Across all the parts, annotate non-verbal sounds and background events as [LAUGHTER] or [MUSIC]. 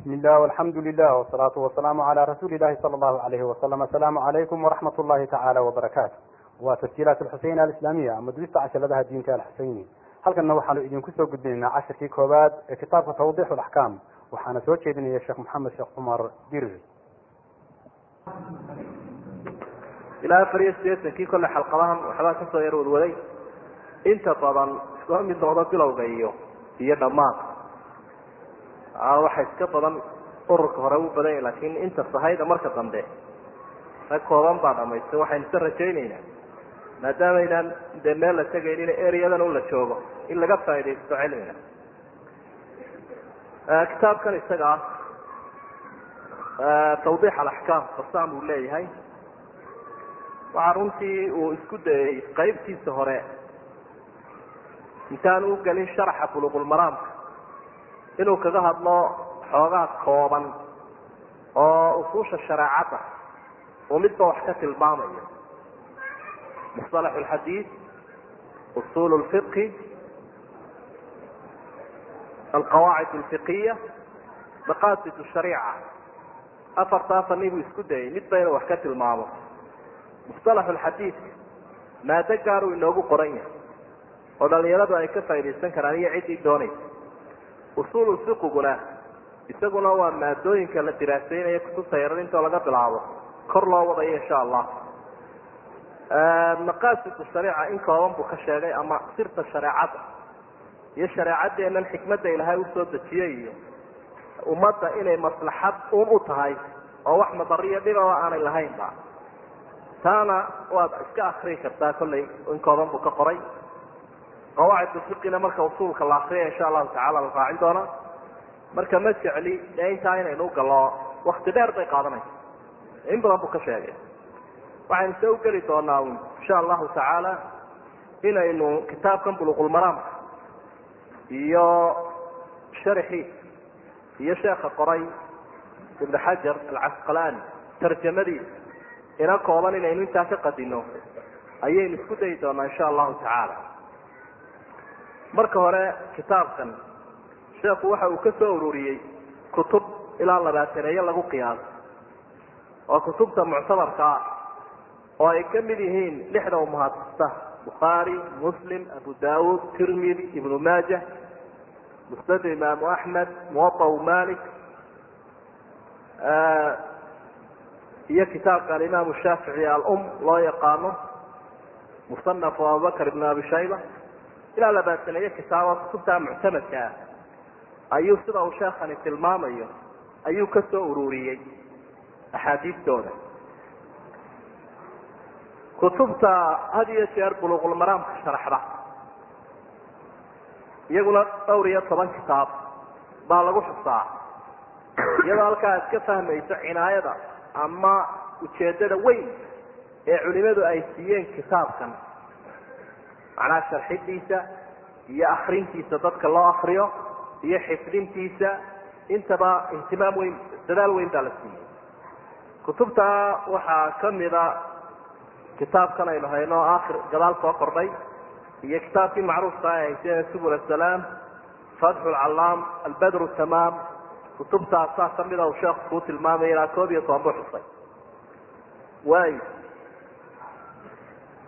bismi illah alxamdu lilah wsalaatu wasalaamu cala rasuuli ilahi sala allahu alayhi wasalam asalaamu calaykum waraxmat llahi tacaala wabarakaatu waa tasjiilaat alxuseyn alislaamiya ama duista cashaladaha diinta alxuseyni halkanna waxaanu idinku soo gudbinaynaa cashirkii koowaad ee kitaabka tawdix laxkaam waxaana soo jeedinaya sheekh maxamed sheekh cumar dirir ilaa afar iyo sideetankii kolle xalqadahan waxbaa ka soo yar wadwaday inta badan iskuma mid bilowga iyo iyo dhammaadka waxa iska badan ururka hore u badan yahy laakin inta sahayda marka dambe rag kooban baa dhamaystay waxaynu isa rajaynaynaa. Maadaamaynaan dee meel la tegaynin ereyadan un la joogo in laga faaidaysto cilmiga. Kitaabkan isaga ah tawdix alaxkaam farsaan buu leeyahay. Waxaa runtii uu isku dayay qaybtiisa hore. Intaan u gelin sharaxa buluqulmaraamka inuu kaga hadlo xoogaa kooban oo usuusha shareecadda uu midba wax ka tilmaamayo musطalax اlxadiid usul اlfiqhi alqawaacid اlfiqiya maqasid shariica afartaa fani buu isku dayay midba inuu wax ka tilmaamo musطalax اlxadiidka maado gaaruu inoogu qoran yahay oo dhalinyaradu ay ka faaidaysan karaan iyo ciddii doonaysa usul fiqiguna isaguna waa maadooyinka la diraasaynaya kutubta yarar intoo laga bilaabo. Kor loo wadayo insha allah maqaasidu shariica in kooban buu ka sheegay ama sirta shareecadda iyo shareecadeennan xikmadda ilaahay u soo dejiyey iyo ummadda inay maslaxad un u tahay oo wax madariyo dhibaba aanay lahaynba taana waad iska akrii kartaa kollay in kooban buu ka qoray qawaacid fiqina marka usuulka la akriya insha allahu tacala la raacin doona. Marka ma jecli dee intaa inaynu ugallo wakti dheer bay qaadanaysa. In badan buu ka sheegay. Waxaynu se ugeli doonaa insha allahu tacaala inaynu kitaabkan buluqulmaraamka iyo sharxii iyo sheekha qoray ibn xajar alcasqalaani tarjamadiisa ina kooban inaynu intaa ka qadino ayaynu isku dayi doonaa insha allahu tacaala marka hore kitaabkan sheekhu waxa uu ka soo ururiyey kutub ilaa labaataneeyo lagu qiyaaso waa kutubta muctabarkaa oo ay ka mid yihiin lixda umuhadista bukhaari muslim abu daud tirmidi ibnu maaja musnad imaamu axmed muwaau malik iyo kitaabka alimaamu shaafici alum loo yaqaano musanafu abubakr ibn abi shayba ilaa labaataneeyo kitaabo kutubtaa muctamadka ah. Ayuu sida uu sheekani tilmaamayo ayuu ka soo ururiyey axaadiistooda. Kutubta had iyo jeer buluqulmaraamka sharaxda. Iyaguna dhowr iyo toban kitaab baa lagu xusaa iyadoo halkaa ad ka fahmayso cinaayada ama ujeedada weyn ee culimadu ay siiyeen kitaabkan macnaha sharxidiisa iyo akrintiisa dadka loo akriyo iyo xifdintiisa. Intaba ihtimaam weyn dadaal weyn baa la siiyey. Kutubta waxaa kamida kitaabkan aynu hayno akhir gadaal soo kordhay iyo kitaabkii macruufka ay hayseen subul asalaam fatxu lcallaam albadru tamaam. Kutubtaasaa kamida uu sheekhu kuu tilmaamaya ilaa koob iyo toban bu xusay. Waay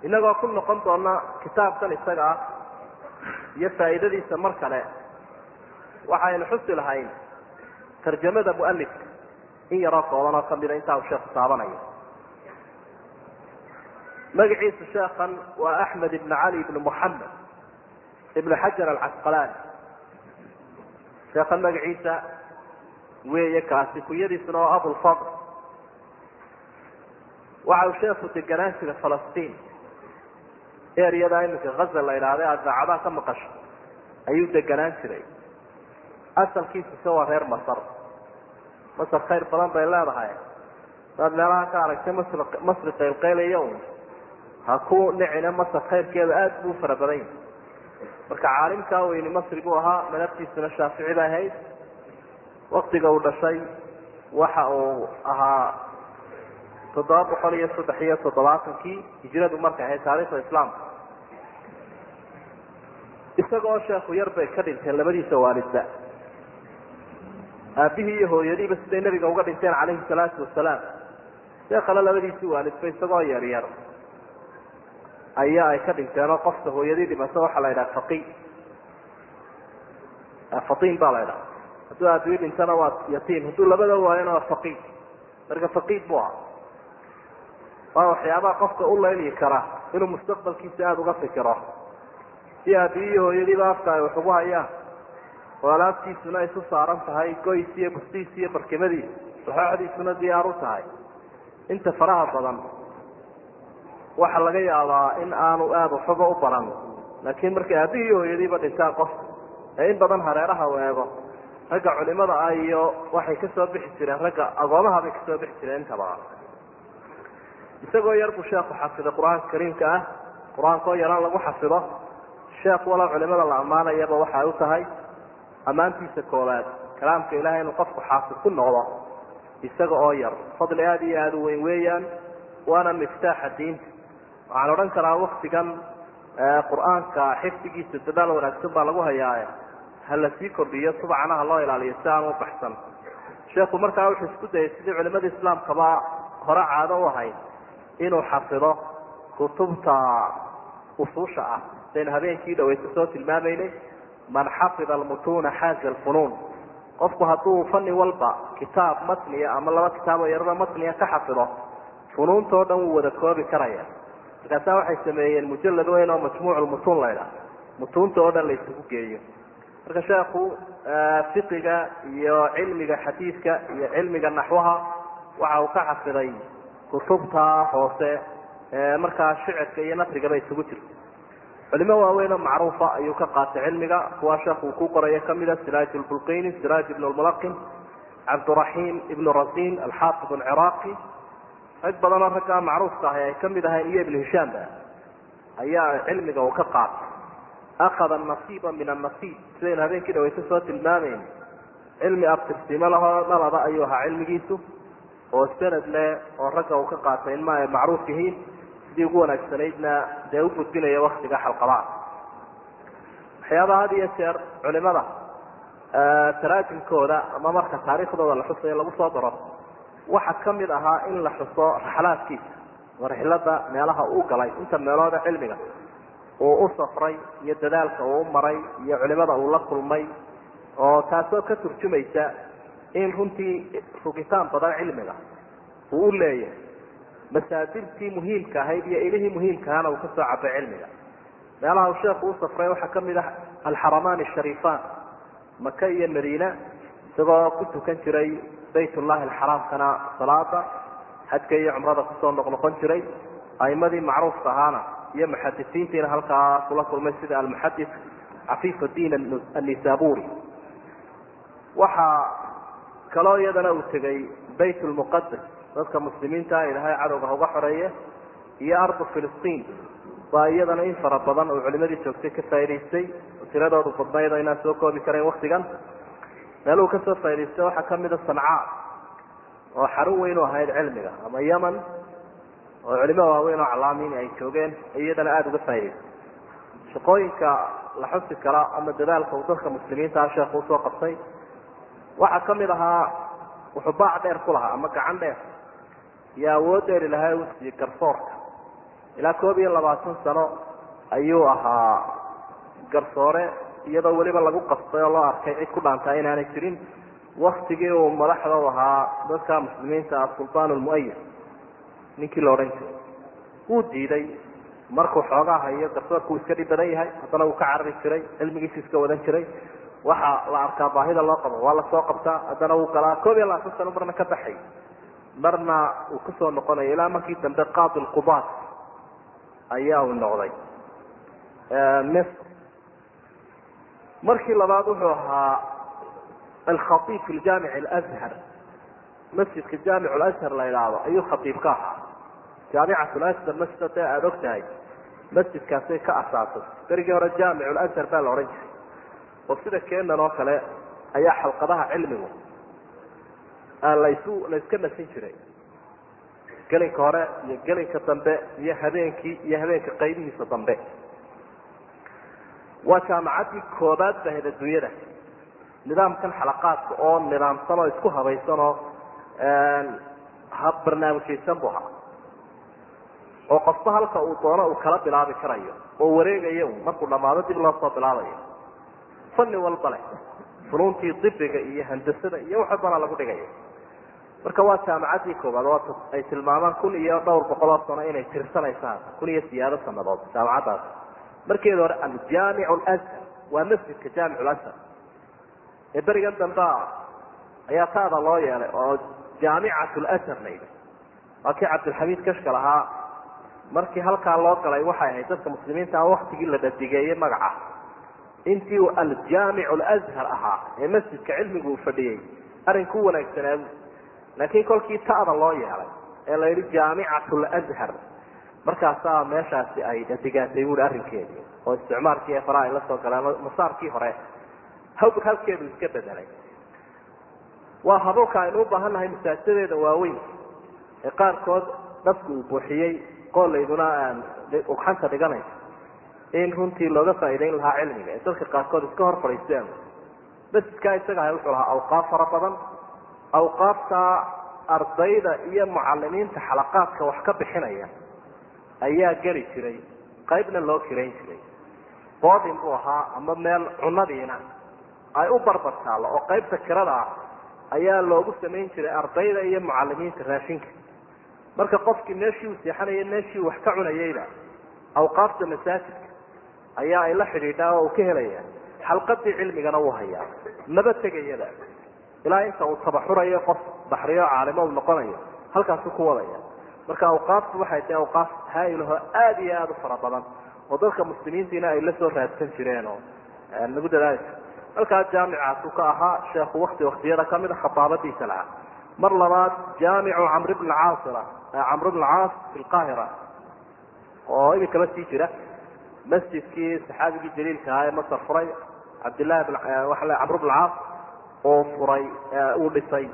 inagoo ku noqon doona kitaabkan isaga ah iyo faa'iidadiisa mar kale waxaynu xusi lahayn tarjamada mualifka in yaroo kooban oo kamida intaa uu sheekhu taabanayo. Magaciisa sheekan waa axmed ibn cali ibn muxamed ibn xajar alcasqalaani sheekan magaciisa weeye kaasi kunyadiisuna waa abulfadl waxa uu sheeku deganaan jiray falastiin eryada iminka haza la idhaahday aad daacadaha ka maqasho ayuu deganaan jiray. Asalkiisuse waa reer masar. Masar khayr badan bay leedahay. Daad meelaha ka aragtay masr masri qaylqaylaya un ha ku nicina masar khayrkeeda aada buu fara badan yahay. Marka caalimkaa weyni masri buu ahaa madabtiisuna shaafici bay ahayd. Waktiga uu dhashay waxa uu ahaa toddoba boqol iyo saddex iyo toddobaatankii hijradu markay ahayd taarikhda islaamka isagoo sheekhu yar bay ka dhinteen labadiisa waalidba. Aabihii iyo hooyadiiba siday nebiga uga dhinteen calayhi salaatu wasalaam. Sheekale labadiisii waalidba isagoo yaryar ayaa ay ka dhinteen oo qofka hooyadii dhimato waxaa la yidhaha faqi fatiin baa la ydhaha hadduu aabihii dhintana waa yatiim. Hadduu labada waayona waa faqiid marka faqiid bu aha waa waxyaabaha qofka u layli kara inuu mustaqbalkiisa aada uga fikiro. Si aabihii iyo hooyadiiba afka ay wax ugu hayaan oo alaabtiisuna isu saaran tahay goys iyo bustiis iyo barkimadiis waxooxdiisuna diyaar u tahay. Inta faraha badan waxaa laga yaabaa in aanu aada waxuba u baran. Laakiin markay aabihii iyo hooyadiiba dhintaan qofka ee in badan hareeraha u eego ragga culimada ah iyo waxay ka soo bixi jireen ragga agoomaha bay ka soo bixi jireen intaba isagoo yar buu sheekhu xafiday qur'aanka kariimka ah qur'aankoo yaraan lagu xafido sheekh walow culimada la ammaanayaba waxay u tahay ammaantiisa koowaad kalaamka ilahay inuu qofku xaafid ku noqdo isaga oo yar. Fadli aada iyo aada u weyn weeyaan waana miftaaxa diinta. Waxaan odhan karaa waktigan qur'aanka xifdigiisa dadaal wanaagsan baa lagu hayaaye ha la sii kordhiyo subcanaha loo ilaaliyo si aan u baxsan. Sheekhu markaa wuxuu isku dayay sidii culimada islaamkaba hore caado u ahayd inuu xafido kutubta usuusha ah. Saynu habeenkii dhaweysa soo tilmaamaynay man xafida almutuuna xaaza alfunuun. Qofku hadduu fani walba kitaab matniya ama laba kitaaboo yarada matniya ka xafido funuuntao dhan wuu wada koobi karaya markaasaa waxay sameeyeen mujalad weyn oo majmuuc lmutuun laydhaah mutuunta oo dhan la isugu geeyo. Marka sheekhu fiqiga iyo cilmiga xadiidka iyo cilmiga naxwaha waxa uu ka xafiday kutubta hoose markaa shicirka iyo nasrigaba isugu jirto. Culimo waaweyn oo macruufa ayuu ka qaatay cilmiga kuwa sheekh uu ku qorayo kamida siraaj lbulqini siraaj ibn lmulaqin cabduraxiim ibnu rasin alxaafid alciraaqi rag badanoo raggaa macruufka ahay ay ka mid ahayn iyo ibnu hishaamba ayaa cilmiga uu ka qaatay. Akada nasiiba min annasiib sidaynu habeenkii dhaweyse soo tilmaamayn. Cilmi abtirsiimo lahoo dhalada ayuu ahaa cilmigiisu oo sanad leh oo ragga uu ka qaatay in ma ay macruuf yihiin sidii ugu wanaagsanaydna dee u gudbinaya waktiga xalqadaha waxyaabaha had iyo jeer culimada taraajimkooda ama marka taariikhdooda la xusayo lagu soo daro waxaa ka mid ahaa in la xuso raxlaadkiisa warxilada meelaha uu galay inta meelooda cilmiga uu u safray iyo dadaalka uu u maray iyo culimada uu la kulmay oo taasoo ka turjumaysa in runtii rugitaan badan cilmiga uu u leeyahay. Masaadirtii muhiimka ahayd iyo ilihii muhiimkaana uu ka soo cabay cilmiga. Meelaha uu sheekhu u safray waxaa ka mid ah alxaramaan ashariifaan maka iyo madiina isagoo ku tukan jiray bayt ullahi alxaraamkana salaada xajka iyo cumrada ku soo noqnoqon jiray aimadii macruufka ahaana iyo muxadisiintiina halkaa kula kulmay sida almuxadis cafiif diin waxaa kaloo iyadana uu tegay bayt lmuqadas dadka muslimiinta ilaahay cadowga ha uga xoreeye iyo ardu filistiin. Baa iyadana in fara badan oo culimadii joogtay ka faa'idaystay tiradoodu badnayd inaan soo koobi karayn waktigan meeluhu ka soo faa'idaystay waxaa kamida sanca oo xarun weyn u ahayd cilmiga ama yeman oo culimo waaweyn oo calaamiin ay joogeen iyadana aada uga faa'idaystay shaqooyinka la xusi kara ama dadaalka uu dadka muslimiintaa sheekhu u soo qabtay waxaa ka mid ahaa wuxuu baac dheer ku lahaa ama gacan dheer. Iyo awood dheer ilahay u siiyey garsoorka. Ilaa koob iyo labaatan sano ayuu ahaa garsoore iyadoo weliba lagu qastay oo loo arkay cid ku dhaantaa inaanay jirin. Waktigii uu madaxda u ahaa dadka muslimiinta ah sultaan lmuayid ninkii la odhan jiray. Wuu diiday. Markuu xoogaa hayo garsoorku uu iska dhib badan yahay. Haddana uu ka carari jiray. Cilmigiisu iska wadan jiray waxaa la arkaa baahida loo qabo. Waa la soo qabtaa. Haddana wuu galaa. Koob iyo labaatan sano marna ka baxay. Marna uu ku soo noqonayo ilaa markii dambe qaadi lqubaat ayaa uu noqday. Misr markii labaad wuxuu ahaa alkhaiib fi jaamic alashar masjidka jaamic lashar la idhaahdo ayuu khaiib ka ahaa. Jaamicat lashar masjid ee aada og tahay masjidkaasay ka asaasay. Berigii hore jaamic lashar baa la odhan jiray oo sida kenan oo kale ayaa xalqadaha cilmigu lasu la iska nasin jiray. Gelinka hore iyo gelinka dambe iyo habeenkii iyo habeenka qaybihiisa dambe. Waa jaamacaddii koobaad bahayd adduunyada nidaamkan xalaqaadka oo nidaamsan oo isku habaysan oo barnaamijaysan bu ahaa. Oo qofba halka uu doono uu kala bilaabi karayo oo wareegayo markuu dhamaado dib loo soo bilaabayo fanni walba leh funuuntii dibiga iyo handasada iyo wax walbana lagu dhigayo marka waa jaamacaddii koowaad waa ay tilmaamaan kun iyo dhowr boqol oo sano inay tirsanaysaan kun iyo siyaado sanadood jaamacaddaas. Markeeda hore aljaamic lshar waa masjidka jaamic lashar ee berigan damba ayaa taada loo yeelay oo jaamicat lshar la yidhi. Waa kii cabdilxamiid kashka lahaa. Markii halkaa loo galay waxay ahayd dadka muslimiinta waktigii la dhadigeeyey magaca intii uu aljaamic lshar ahaa ee masjidka cilmigu uu fadhiyey arrin ku wanaagsanaa laakiin kolkii ta'da loo yeelay ee la yidhi jaamicat lshar markaasaa meeshaasi ay dhadigaatay buui arrinkeedii oo isticmaalkii efra ay la soo galeen masaarkii hore halkeedu iska bedelay. Waa habuulka aynu u baahan nahay masaajidadeeda waaweyn ee qaarkood dhafku uu buuxiyey qoolayduna ugxanta dhiganaysa in runtii looga faa'iidayn lahaa cilmiga. Ee dadka qaarkood iska hor fadhiisteen masjidkaa isaga ahay wuxuu lahaa awqaaf fara badan. Awqaafta ardayda iyo mucalimiinta xalaqaadka wax ka bixinaya ayaa geli jiray qaybna loo kirayn jiray. Boodin buu ahaa ama meel cunadiina ay u barbar taallo oo qaybta kirada ah ayaa loogu samayn jiray ardayda iyo mucalimiinta raashinka. Marka qofkii meeshii uu seexanayay meeshii wax ka cunayeyba awqaafta masaajidka ayaa ay la xidhiidhaa oo uu ka helaya. Xalqadii cilmigana wuu hayaa. Maba tegayaba ilaa inta uu tabaxurayo qof baxriyo caalimo uu noqonayo halkaasuu ku wadaya. Marka awqaaftu waxay tahay awqaaf haa'ilaho aada iyo aada u fara badan oo dadka muslimiintiina ay la soo raadsan jireen oo lagu dadaali. Jiro halkaa jaamicaasuu ka ahaa sheekhu wakti waktiyada kamida khataabadiisa lahaa. Mar labaad jaamicu camr bn camr bn caas fi lqaahira oo iminkaba sii jira masjidkii saxaabigii jaliilka ahaa ee masar furay cabdillahi bn camr bn caas oo furay uu dhisay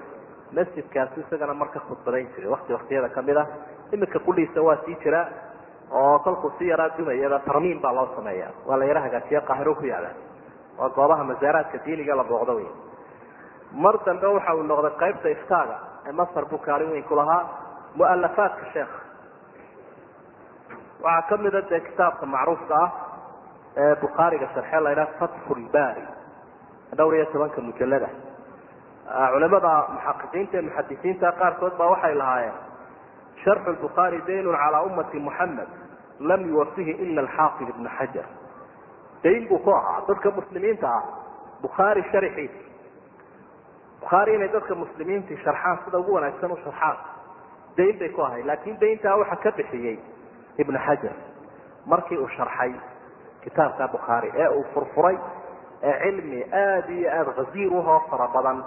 masjidkaasi isagana marka khudbadayn jiray. Wakti waktiyada ka mid a iminka qudhiisa waa sii jira oo kolkuu si yaraa dumayaba tarmiim baa loo sameeya. Waa la yara hagaajiya qaahiro ku yaalla waa goobaha masaaraadka diiniga la booqdo wey mar dambe waxa uu noqday qaybta iftaaga ee masar buu weyn ku lahaa mualafaadka sheekh waxaa kamida dee kitaabka macruufka ah ee bukhaariga sharxe la ydhaha fatxu lbari dhowr iyo tobanka mujalada culimada muxaqiqiinta ee muxadisiinta qaarkood baa waxay lahaayeen sharxu lbukhaari daynun calaa ummati muxamed lam yuwafihi ila alxaafid ibna xajar dayn buu ku ahaa. Dadka muslimiinta ah bukhaari sharxiisa bukhaari inay dadka muslimiintii sharxaan sida ugu wanaagsan u sharxaan dayn bay ku ahay laakin dayntaa waxa ka bixiyey ibna xajar markii uu sharxay kitaabka bukhaari ee uu furfuray ee cilmi aada iyo aada haziir uhoo fara badan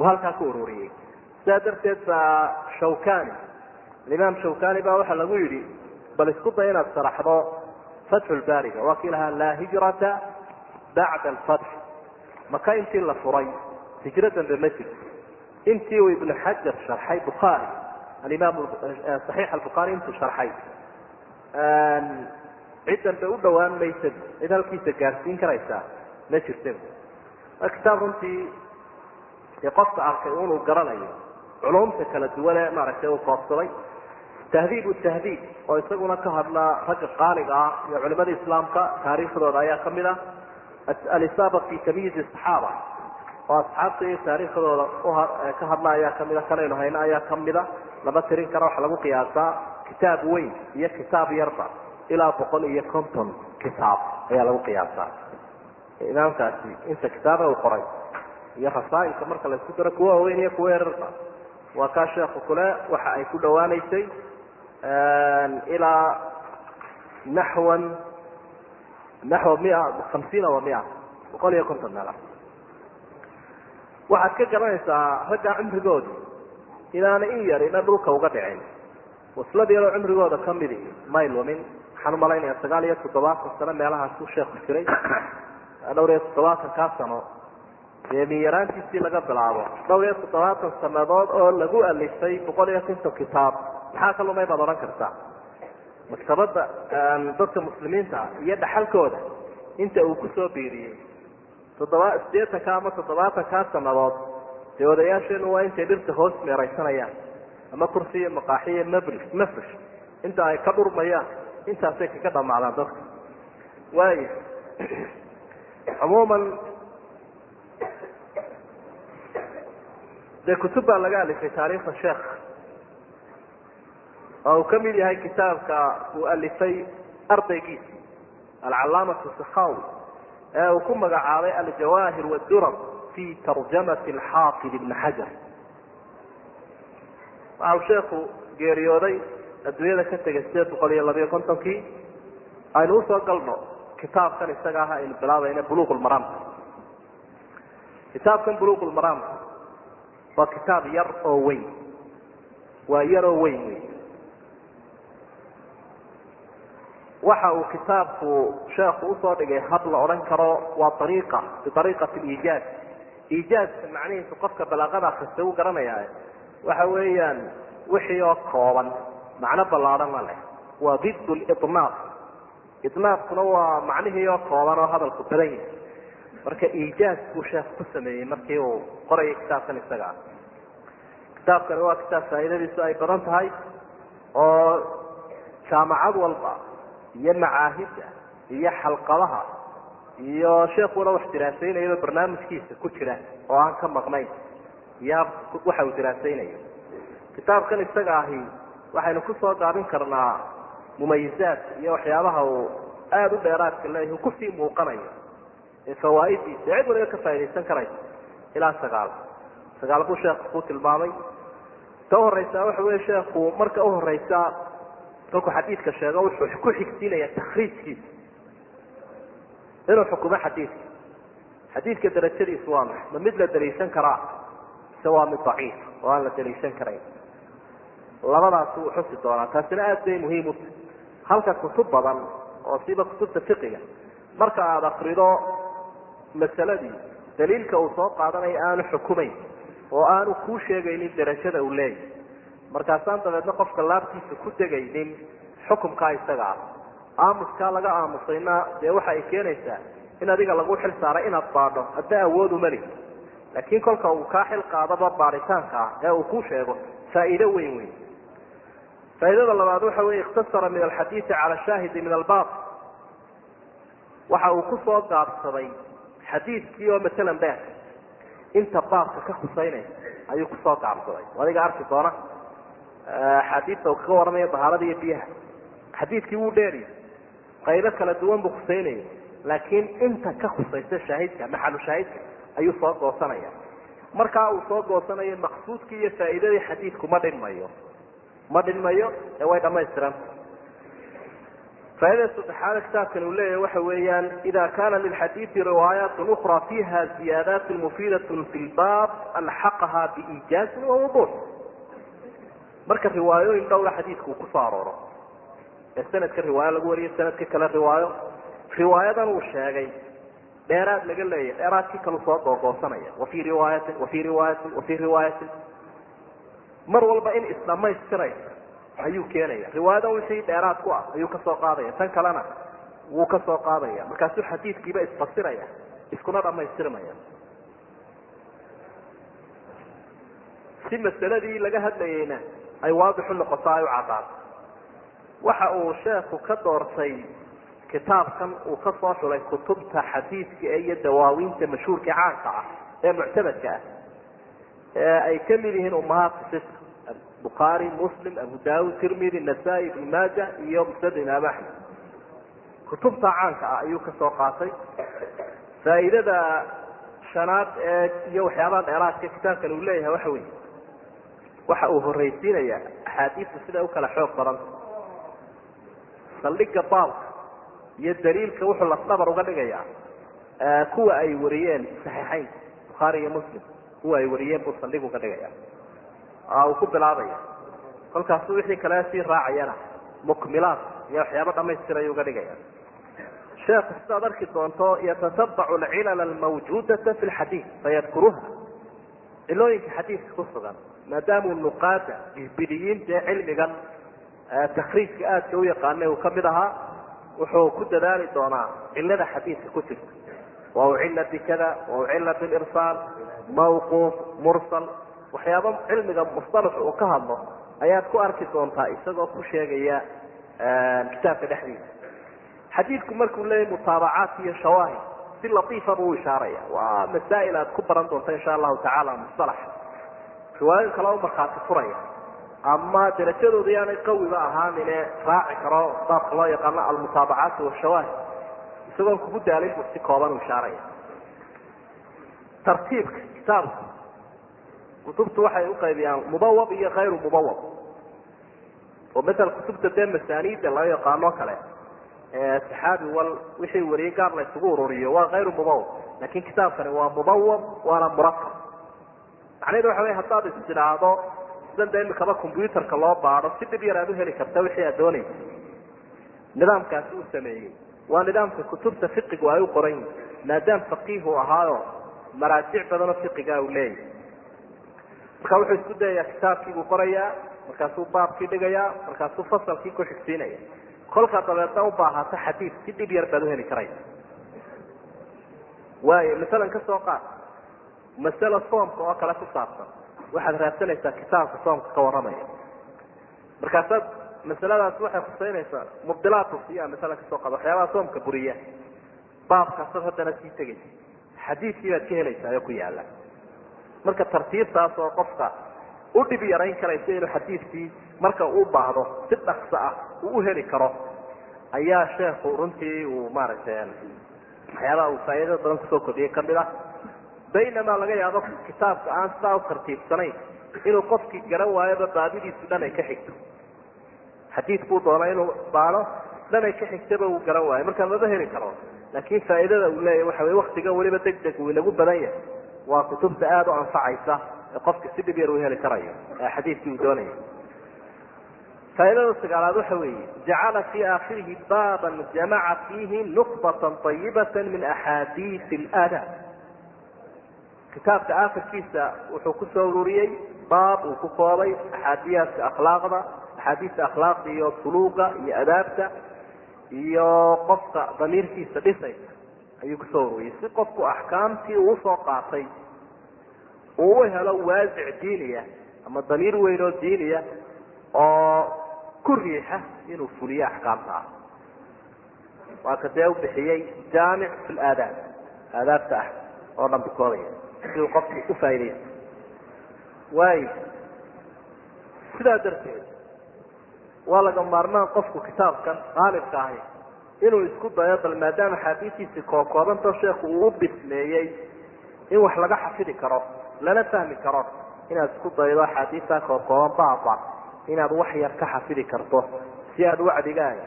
uu halkaa ku ururiyey. Sidaa darteed baa shawkani alimaam shawkani baa waxaa lagu yidhi bal isku day inaad sharaxdo fatxu lbaariga waa kii lahaa laa hijrata bacda alfatx maka intii la furay hijro dambe ma jirto intii uu ibnu xajar sharxay bukhaari alimaam saxiix albukhaari intuu sharxay cid dambe u dhawaan maysa cid halkiisa gaarsiin karaysaa ma jirta waa kitaab runtii dee qofka arkay unuu garanayo culumta kala duwane maaragtay uu koobsaday tahdiib tahdiib oo isaguna ka hadla ragga qaaliga ah iyo culimada islaamka taariikhdooda ayaa ka mid ah. Alisaaba fi tamyiizi saxaaba oo asxaabta iyo taariikhdooda ka hadla ayaa kamida kanaynu hayno ayaa kamida lama tirin kara waxa lagu qiyaasaa kitaab weyn iyo kitaab yarba ilaa boqol iyo konton kitaab ayaa lagu qiyaasaa. Imaamkaasi inta kitaaba uu qoray iyo rasaailka marka la isku daro kuwa waaweyn iyo kuwa yararba waa kaa sheekhu kule waxa ay ku dhawaanaysay ilaa naxwan naxwa mia hamsiina wa mia boqol iyo konton meela. Waxaad ka garanaysaa raggaa cumrigoodi inaana in yar ina dhulka uga dhicin waslad yaroo cumrigooda kamidi may lumin waxaan u malaynaya sagaal iyo toddobaatan sano meelahaas uu sheeku jiray. Dhowr iyo toddobaatan kaa sano dee miyaraantiisii laga bilaabo. Dhowr iyo toddobaatan sanadood oo lagu alifay boqol iyo konton kitaab. Maxaa ka lumay baad odhan kartaa? Maktabadda dadka muslimiinta iyo dhaxalkooda inta uu ku soo biiriyey toddoba sideetanka ama toddobaatankaa sanadood dee odayaasheenu waa intay dhirta hoos meeraysanayaan ama kursi iyo maqaaxi iyo mabri mafrish. Inta ay ka dhurmayaan intaasay kaga dhamaadaan dadka. Waaya [CLEARS THROAT] cumuuman dee kutub baa laga alifay taariikhda sheekh? Oo uu ka mid yahay kitaabka uu alifay ardaygiisa alcalaamatu sakhawi ee uu ku magacaabay aljawaahir wadurar fi tarjamati alxaafid ibni xajar waxa uu sheekhu geeriyooday adduunyada ka tegay sideed boqol iyo labayo kontonkii aynu u soo galno kitaabkan isaga ah aynu bilaabayna buluq kitaabkan buluq waa kitaab yar oo weyn. Waa yar oo weyn. Wey waxa uu kitaabku sheekhu u soo dhigay hab la odhan karo waa ariiqa biariiqati liijaaz iijaazka macnihiisu qofka balaaqada akrista u garanayaa waxa weeyaan wixii oo kooban macno ballaadhan la leh. Waa did lidnaaf idnaafkuna waa macnihii oo kooban oo hadalku badan yahay. Marka iijaaz buu sheekh ku sameeyey markii uu qorayay kitaabkan isaga ah. Kitaabkani waa kitaab faa'iidadiisu ay badan tahay oo jaamacad walba iyo macaahidda iyo xalqadaha iyo sheekuna wax diraasaynayaba barnaamijkiisa ku jira oo aan ka maqnayn iyo waxa uu diraasaynayo. Kitaabkan isaga ahi waxaynu ku soo gaabin karnaa mumayizaad iyo waxyaabaha uu aada u dheeraadka leeyahy uu ku sii muuqanayo ee fawaa'idiisa cid waliba ka faaidaysan karaysa ilaa sagaal. Sagaal buu sheekhu ku tilmaamay. Ta uhoreysa waxa wey sheekhu marka uhoreysa kolkuu xadiidka sheego wuxuu ku xigsiinaya takriijkiisa inuu xukumo xadiidka. Xadiidka darajadiisu waa maxay? Ma mid la daliishan karaa mise waa mid daciif oo aan la daliishan karayn. Labadaas wuu xusi doonaa. Taasina aad bay muhiim u tahy halka kutub badan oo siba kutubta fiqiga marka aada akrido masaladii daliilka uu soo qaadanayo aanu xukumayn oo aanu kuu sheegaynin darajada uu leeyahy markaasaan dabeedna qofka laabtiisa ku degaynin xukumkaa isaga ah. Aamuskaa laga aamusayna dee waxa ay keenaysaa in adiga lagu xil saaray inaad baadho. Hadda awood uma lihi laakiin kolka uu kaa xil qaadaba baaritaanka ah ee uu ku sheego faa'iido weyn weyn. Faa'iidada labaad waxa weye ikhtasara min alxadiidi cala shaahidi min albaab. Waxa uu ku soo gaabsaday xadiidkii oo matalan beer inta baabka ka khuseynaysa ayuu ku soo gaabsaday adiga arki doona axaadiidta uu kaga warramayo bahaarada iyo biyaha. Xadiidkii wuu dheeriy qaybo kala duwan buu khuseynayay laakiin inta ka khusaysa shaahidka maxalu shaahidka ayuu soo goosanaya markaa uu soo goosanayo maqsuudkii iyo faa'iidadii xadiidku ma dhinmayo ma dhinmayo ee way dhammaystiranta faaidada saddexaad kitaabkan uu leeyahay waxa weeyaan ida kana lilxadiidi riwaayaat ukra fiha ziyaadaat mufiidat fi lbaab alxaqaha biijaazin wawuduux marka riwaayooyin dhowra xadiidku uu ku soo arooro. Ee sanadka riwaayo lagu wariyo sanadka kale riwaayo. Riwaayadan uu sheegay dheeraad laga leeyahy dheeraadkii kalu soo googoosanaya wafii riwaayatin wafii riwaayatin wafii riwaayatin. Mar walba in isdhamaystiraysa ayuu keenaya riwaayadan wixii dheeraad ku ah ayuu ka soo qaadaya. Tan kalena wuu ka soo qaadaya. Markaasuu xadiidkiiba isfasiraya iskuna dhamaystirmaya si masaladii laga hadlayeyna ay waadixu noqoto ay u caddaato waxa uu sheekhu ka doortay kitaabkan uu ka soo xulay kutubta xadiidka iyo dawaawiinta mashhuurka caanka ah ee muctamadka ah. Ee ay ka mid yihiin umahaatu sit bukhaari muslim abu daawud tirmidi nasaa-i ibn maaja iyo musnad imaam axmed kutubta caanka ah ayuu ka soo qaatay. Faa'iidada shanaad ee iyo waxyaabaha dheeraadka kitaabkan uu leeyahay waxa weeye. Waxa uu horraysiinaya axaadiista siday u kala xoog badanta saldhigga baabka iyo daliilka wuxuu lafdhabar uga dhigayaa kuwa ay wariyeen saxiixaynka bukhaari iyo muslim kuwa ay wariyeen buu saldhig uga dhigaya uu ku bilaabaya. Kolkaasu wixii kale sii raacayana mukmilaat iyo waxyaaba dhamaystirayuu uga dhigaya sheekhu sidaad arki doonto yatatabacu alcilal almawjuudata fi lxadiid fayadkuruha cilooyinka xadiidka ku sugan maadaamuu nuqaada bihbidiyiinta ee cilmigan takriijka aadka u yaqaanay uu ka mid ahaa wuxuu ku dadaali doonaa cilada xadiidka ku jirta. Waucila bikada waucila bilirsaal mawquuf mursal. Waxyaaba cilmiga musalax uu ka hadlo ayaad ku arki doontaa isagoo ku sheegaya kitaabka dhexdiisa. Xadiidku markuu leeyahy mutaabacaat iyo shawaahid si latiifa buu ishaaraya waa masaa'il aad ku baran doonta insha allahu tacala musalax riwaayo kale u markhaati furaya ama darajadooda yaanay qawiba ahaanine raaci karo baabka loo yaqaano almutaabacaat washawaahid isagoon kugu daalin buu si kooban u ishaaraya. Tartiibka kitaabka kutubtu waxay uqaybiyaan mubawab iyo kayru mubawab. Oo masala kutubta dee masaaniida laga yaqaano kale saxaabi wal wixii wariyey gaar la isugu ururiyo waa kayru mubawab. Lakin kitaabkani waa mubawab waana murakab macnahedu waxa wey haddaad is tidhaahdo sidan imikaba combyuterka loo baado si dhib yar aad uheli karta wixii aad doonaysa nidaamkaasi uu sameeyey. Waa nidaamka kutubta fiqigu ay u qoran yihiin maadaam faqiih uu ahaayo maraajic badanoo fiqiga uu leeyahy marka wuxuu isku dayayaa kitaabkiibuu qorayaa markaasuu baabkii dhigayaa markaasuu fasalkii ku xigsiinaya. Kolkaa dabeedna u baahaato xadiid si dhib yar baad uheli karaysa waayo masalan ka soo qaad. Masalo soomka oo kale ku saabsan waxaad raadsanaysaa kitaabka soomka ka warramaya. Markaasaad masaladaas waxay khuseynaysaa mubdilaatu siya masala ka soo qaad waxyaabaha soomka buriya baabkaasaad haddana sii tegaysa xadiidkii baad ka helaysaa oo ku yaalla marka tartiibtaas oo qofka u dhib yarayn karaysa inuu xadiidkii marka uu baahdo si dhakso ah uu u heli karo ayaa sheekhu runtii uu maaragtay waxyaabaha uu faa'iidada badan ku soo kordhiyay ka mid ah baynamaa laga yaabo kitaabka aan sidaa u tartiibsanayn inuu qofkii garan waayoba baadidiisu dhan ay ka xigto. Xadiid buu doona inuu baano dhan ay ka xigtaba uu garan waayo. Markaa maba heli karo laakin faa'iidada uu leeyahy waxa wey waktiga weliba deg deg uu inagu badan yahay. Waa kutubta aada u anfacaysa ee qofka si dhib yar uu heli karayo ee xadiidkii uu doonaya faaidada sagaalaad waxa weeye jacala fii aakhirihi baaban jamaca fiihi nuqbatan ayibata min axaadiisi اlaadaab kitaabka aakhirkiisa wuxuu ku soo ururiyey baab uu ku koobay axaadiyaadka akhlaaqda axaadiista akhlaaqda iyo suluuqa iyo adaabta iyo qofka damiirkiisa dhisaysa ayuu ku soo ururiyey. Si qofku axkaamtii uu u soo qaatay uu u helo waasic diiniya ama damiir weyn diiniya oo ku riixa inuu fuliyo axkaamta ah. Waa ka dee u bixiyey jaamic fi laadaab aadaabta ah oo dhan bukoobaya si uu qofku u faaidaysto waayo sidaa darteed waa laga maarmaan qofku kitaabkan qaalibka ahi inuu isku dayo bal maadaama xaadiistiisi kookoobanto sheekhu uu u bismeeyey in wax laga xafidi karo lana fahmi karo inaad isku daydo axaadiistaa kookooban baaba inaad wax yar ka xafidi karto si aad wacdigaaga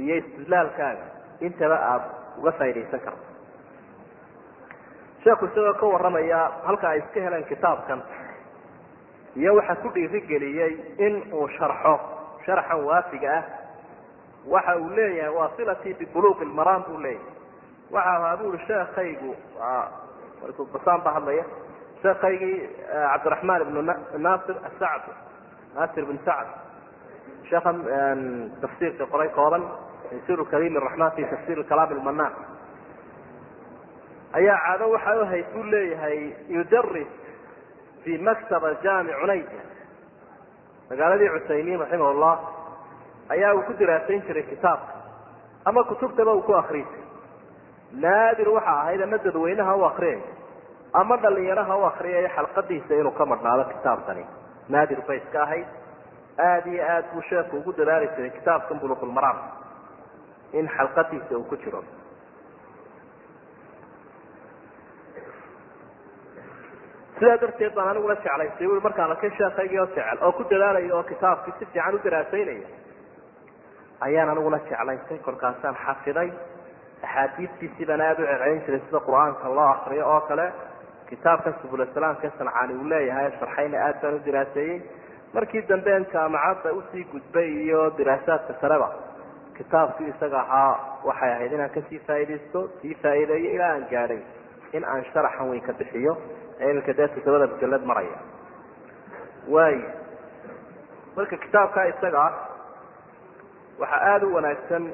iyo istidlaalkaaga intaba aada uga faaidaysan karto sheekhu isagoo ka warramaya halka ay iska heleen kitaabkan. Iyo waxaa ku dhiirigeliyey in uu sharxo sharxan waafiga ah. Waxa uu leeyahay waa silatii bibuluuqi lmaraan buu leeyahay. Waxa ahaa bu uri sheekaygu basaan baa hadlaya sheekaygii cabdiraxmaan ibnu naasir asacd naasir bin sacd. Sheekhan tafsiirka qoray kooban tafsir kariim raxmaan fi tafsir kalaam lmanaan ayaa caado waxa u hayd buu leeyahay yudaris fi maktaba jaamic cunayja magaaladii cusaymiin raximah llah ayaa uu ku diraasayn jiray kitaabka ama kutubtaba uu ku akriyi jiray naadir waxa ahayd ama dadweynaha u akriyay ama dhalinyaraha u akriyaya xalqadiisa inuu ka madhnaado kitaabkani. Naadir bay iska ahayd. Aada iyo aad buu sheeku ugu dadaali jiray kitaabkan buluqulmaraam in xalqadiisa uu ku jiro sidaa darteed baan aniguna jeclaystay ui markaan arkay sheekaygii oo jecel oo ku dadaalaya oo kitaabkii si fiican u daraasaynaya ayaan aniguna jeclaystay kolkaasaan xafiday axaadiistiisii baan aada u celcelin jiray sida qur'aanka loo akriyo oo kale kitaabkan subulaslaamka sancaani uu leeyahay sharxayna aad baan u diraaseeyey markii dambean jaamacadda u sii gudbay iyo diraasaadka sareba kitaabkii isaga ahaa waxay ahayd inaan ka sii faaidaysto sii faa'iideeyo ilaa aan gaadhay in aan sharaxan weyn ka bixiyo ee iminka dee todobada mujalad maraya. Waayo marka kitaabkaa isaga ah waxaa aada u wanaagsan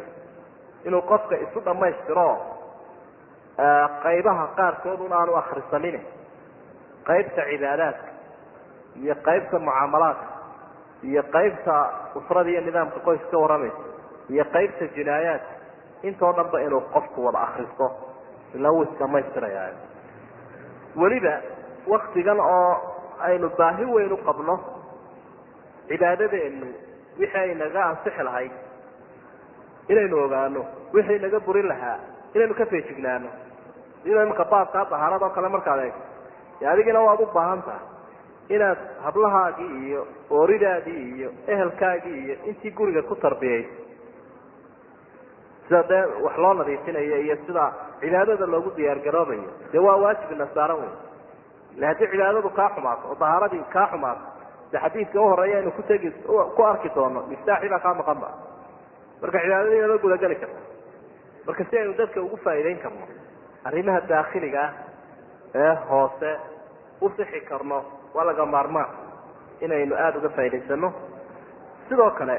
inuu qofka isu dhammaystiro qaybaha qaarkood un aanu akrisanin qaybta cibaadaadka iyo qaybta mucaamalaadka iyo qaybta usrada iyo nidaamka qoyska ka waramaysa iyo qaybta jinaayaadka intoo dhan ba inuu qofku wada akristo ilaa wuu isdhamaystiraya weliba waktigan oo aynu baahi weyn u qabno cibaadadeenu wixii ay naga ansixi lahayd inaynu ogaano wixii naga burin lahaa inaynu ka feejignaano ida imaka baabkaa dahaarad oo kale markaad de adigina waad u baahan tahay inaad hablahaagii iyo ooridaadii iyo ehelkaagii iyo intii guriga ku tarbiyayso sida dee wax loo nadiifinayo iyo sida cibaadada loogu diyaar garoobayo dee waa waajib nasaaran wey ila haddii cibaadadu kaa xumaato oo dahaaradii kaa xumaato de xadiidka uhoreeya aynu kutegi ku arki doono miftaaxii baa kaa maqan ba marka cibaadadii nama gudageli karta. Marka si aynu dadka ugu faa'iideyn karno arrimaha daakhiliga ah ee hoose u sixi karno waa laga maarmaan inaynu aada uga faa'idaysano sidoo kale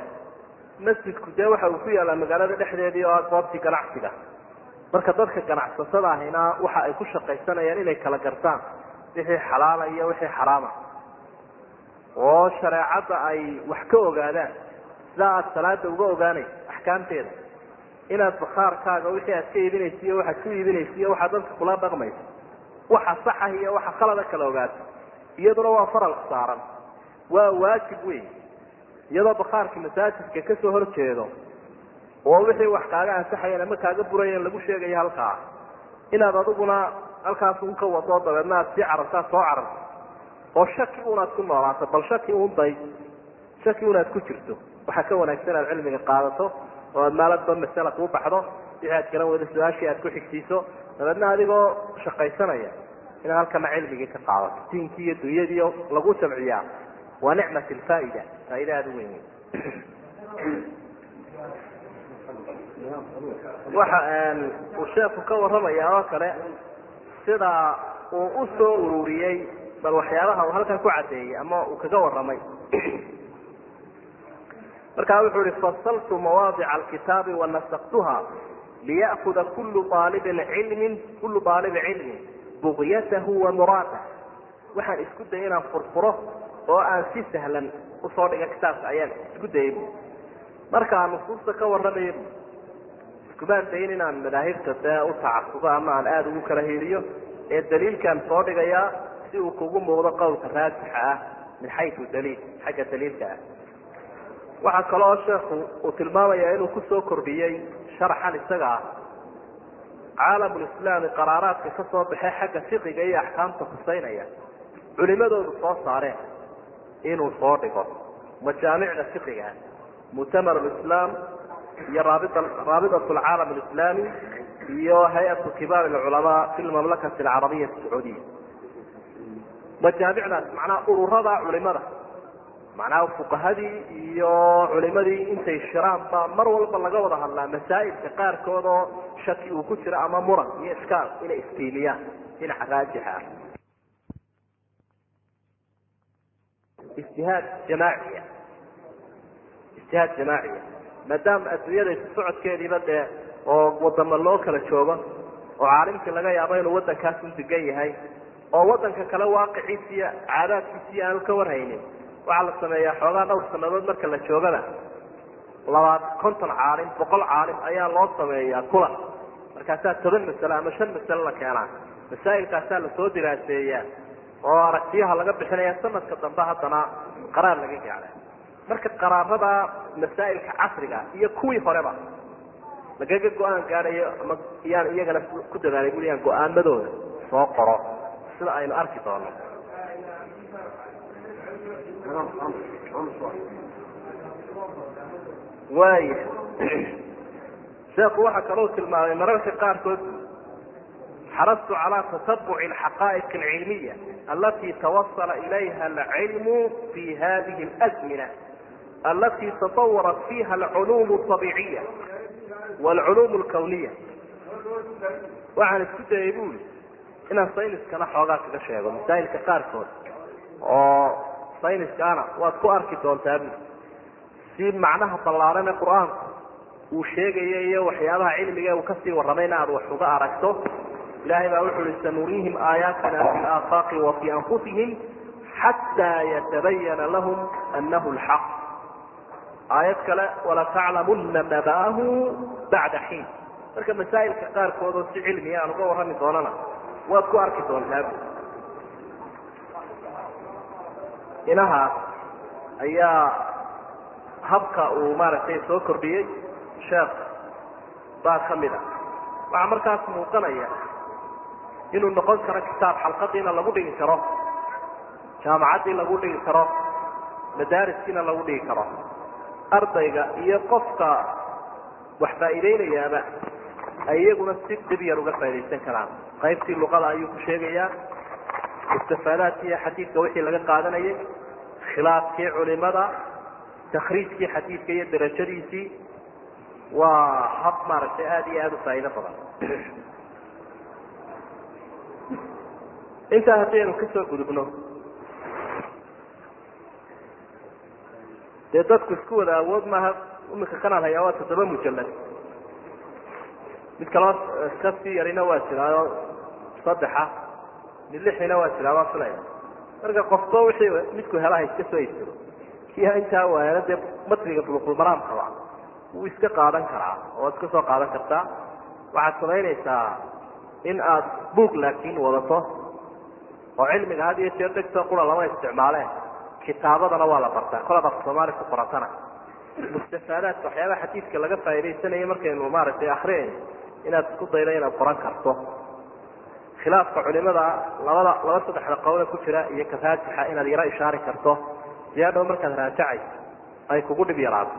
masjidku dee waxa uu ku yaallaa magaalada dhexdeedii oo goobtii ganacsiga. Marka dadka ganacsatada ahina waxa ay ku shaqaysanayaan inay kala gartaan wixii xalaala iyo wixii xaraama oo shareecadda ay wax ka ogaadaan sidaa aada salaada uga ogaanayso axkaamteeda. Inaad bakhaarkaaga wixii aad ka iibinaysa iyo waxaad ku iibinaysa iyo waxaad dadka kula dhaqmayso waxa saxah iyo waxa khalada kala ogaato iyaduna waa faral saaran waa waajib weyn. Iyadoo bakhaarkii masaajidka ka soo hor jeedo oo wixii wax kaaga ansaxayan ama kaaga burayan lagu sheegayo halkaa inaad adiguna halkaas un ka wado dabeedna aad sii carartaa soo cararto oo shaki unaad ku noolaato bal shaki un day shaki unaad ku jirto. Waxaa ka wanaagsan aad cilmiga qaadato oo aad maaladba masala kuu baxdo wixii aad garan weydo su'aashii aad ku xigsiiso. Dabeedna adigoo shaqaysanaya inaad halkana cilmigii ka qaadato. Diinkii iyo dunyadii lagu jamciyaa waa nicmat lfaa'ida faaida aada u weyn waxa uu sheeku ka warramaya oo kale sida uu u soo ururiyey bal waxyaabaha uu halkan ku caddeeyey ama uu kaga warramay. Markaa wuxuu ihi fasaltu mawaadica alkitaabi wanasaktuha liya'kuda kullu aalibin cilmin kullu aalibi cilmin bugyatahu wa muraadah waxaan isku dayay inaan furfuro oo aan si sahlan u soo dhiga kitaabka ayaan isku dayay. Bu markaa nusuusta ka warramaya bu iskumaan dayin inaan madaahibta dee u tacasubo ama aan aada ugu kala hiiriyo ee daliilkaan soo dhigayaa si uu kugu muuqdo qowlka raajixa ah min xayu daliil xagga daliilka ah. Waxaa kaloo sheekhu uu tilmaamayaa inuu ku soo kordhiyey sharxan isaga ah. Caalamulislaami qaraaraadka ka soo baxee xagga fiqiga iyo axkaamta huseynaya culimadoodu soo saareen inuu soo dhigo. Majaamicda fiqiga muctamar lislaam iyo raabidat alcaalam alislaami iyo hay'atu kibaar alculamaa fi lmamlakati alcarabiya sacuudiya majaamicdaas macnaha ururada culimada macnaha fuqahadii iyo culimadii intay shiraan baa mar walba laga wada hadlaa masaa'ilka qaarkood oo shaki uu ku jiro ama muran iyo ishkaal inay istiimiyaan dhinaca raajixa ah ijtihaad jamaaciya. Ijtihaad jamaaciya maadaama adduunyada isu socodkeediiba dee oo wadamo loo kala joogo oo caalimkii laga yaabo inuu waddankaas u degan yahay oo waddanka kale waaqiciisi iyo caadaadkiisii aanu ka warhaynin waxaa la sameeyaa xoogaa dhowr sanadood marka la joogada labaad konton caalim boqol caalim ayaa loo sameeyaa kulan markaasaa toban masalo ama shan masalo la keenaa. Masaa'ilkaasaa la soo diraaseeyaa oo aragtiyaha laga bixinaya sanadka dambe haddana qaraar laga gaadha marka qaraarada masaa'ilka casriga iyo kuwii horeba lagaga go'aan gaadhayo ama yaan iyagana ku dadaalay buli yaan go'aamadooda? Soo qoro. Sida aynu arki doono waaya [CLEARS THROAT] sheekhu waxaa kaloo tilmaamay mararka qaarkood xarastu calى tatabuci alxaqaa'iq alcilmiya alati tawasala ilayha alcilmu fi hadihi اlazmina alati tatawarat fiha alculuum abiiciya wاlculuum اlkawniya waxaan isku dayay bu i inaan sayniskana xoogaa kaga sheego masaa'ilka qaarkood oo sayniskaana waad ku arki doontaa bu si macnaha ballaarane qur'aanku uu sheegaya iyo waxyaabaha cilmiga uu ka sii warramayna aad wax uga aragto ilahay baa wuxu uhi sanuriihim aayaatina fi laafaaqi wa fii anfusihim xataa yatabayana lahum anahu lxaq aayad kale walataclamuna naba'ahu bacda xiin marka masaa'ilka qaarkood oo si cilmiya aan uga warrami doonana waad ku arki doontaa. Inahaas ayaa habka uu maaragtay soo kordhiyey sheekh baa ka mid a waxaa markaas muuqanaya inuu noqon karo kitaab xalqadiina lagu dhigi karo jaamacaddii lagu dhigi karo madaariskiina lagu dhigi karo ardayga iyo qofka wax faa'iideynayaaba ay iyaguna si dhib yar uga faaidaysan karaan. Qaybtii luqada ayuu ku sheegayaa istifaadaadkii xadiidka wixii laga qaadanayay khilaafkii culimada takriijkii xadiidka iyo darajadiisii waa hab maaragtay aada iyo aada u faa'iido badan. [CLEARS THROAT] Intaa haddii aynu ka soo gudubno dee dadku isku wada awood maaha? Imika kanaan hayaa waa toddoba mujallad. Mid kaloo ka sii yarina waa jiraayo saddexa mid lixina waa jiraa waa filaya marka qofto wixii midku helaha iska soo idsado kiya intaa waayana dee matniga buluqulmaraam qaba. Wuu iska qaadan karaa oo iska soo qaadan kartaa. Waxaad samaynaysaa in aad buug laakiin wadato oo cilmiga had iyo jeer degto qura lama isticmaaleen kitaabadana waa la bartaa. Kol ad af soomaali ku qoratana mustafaadaadka waxyaabaha xadiidka laga faa'iidaysanaya markaynu maaragtay akriyayno inaad isku daydo inaad qoran karto. Khilaafka culimada labada laba saddexda qowle ku jira iyo ka raajixa inaad yaro ishaari karto. Si hadhow markaad raajacayso ay kugu dhib yaraato.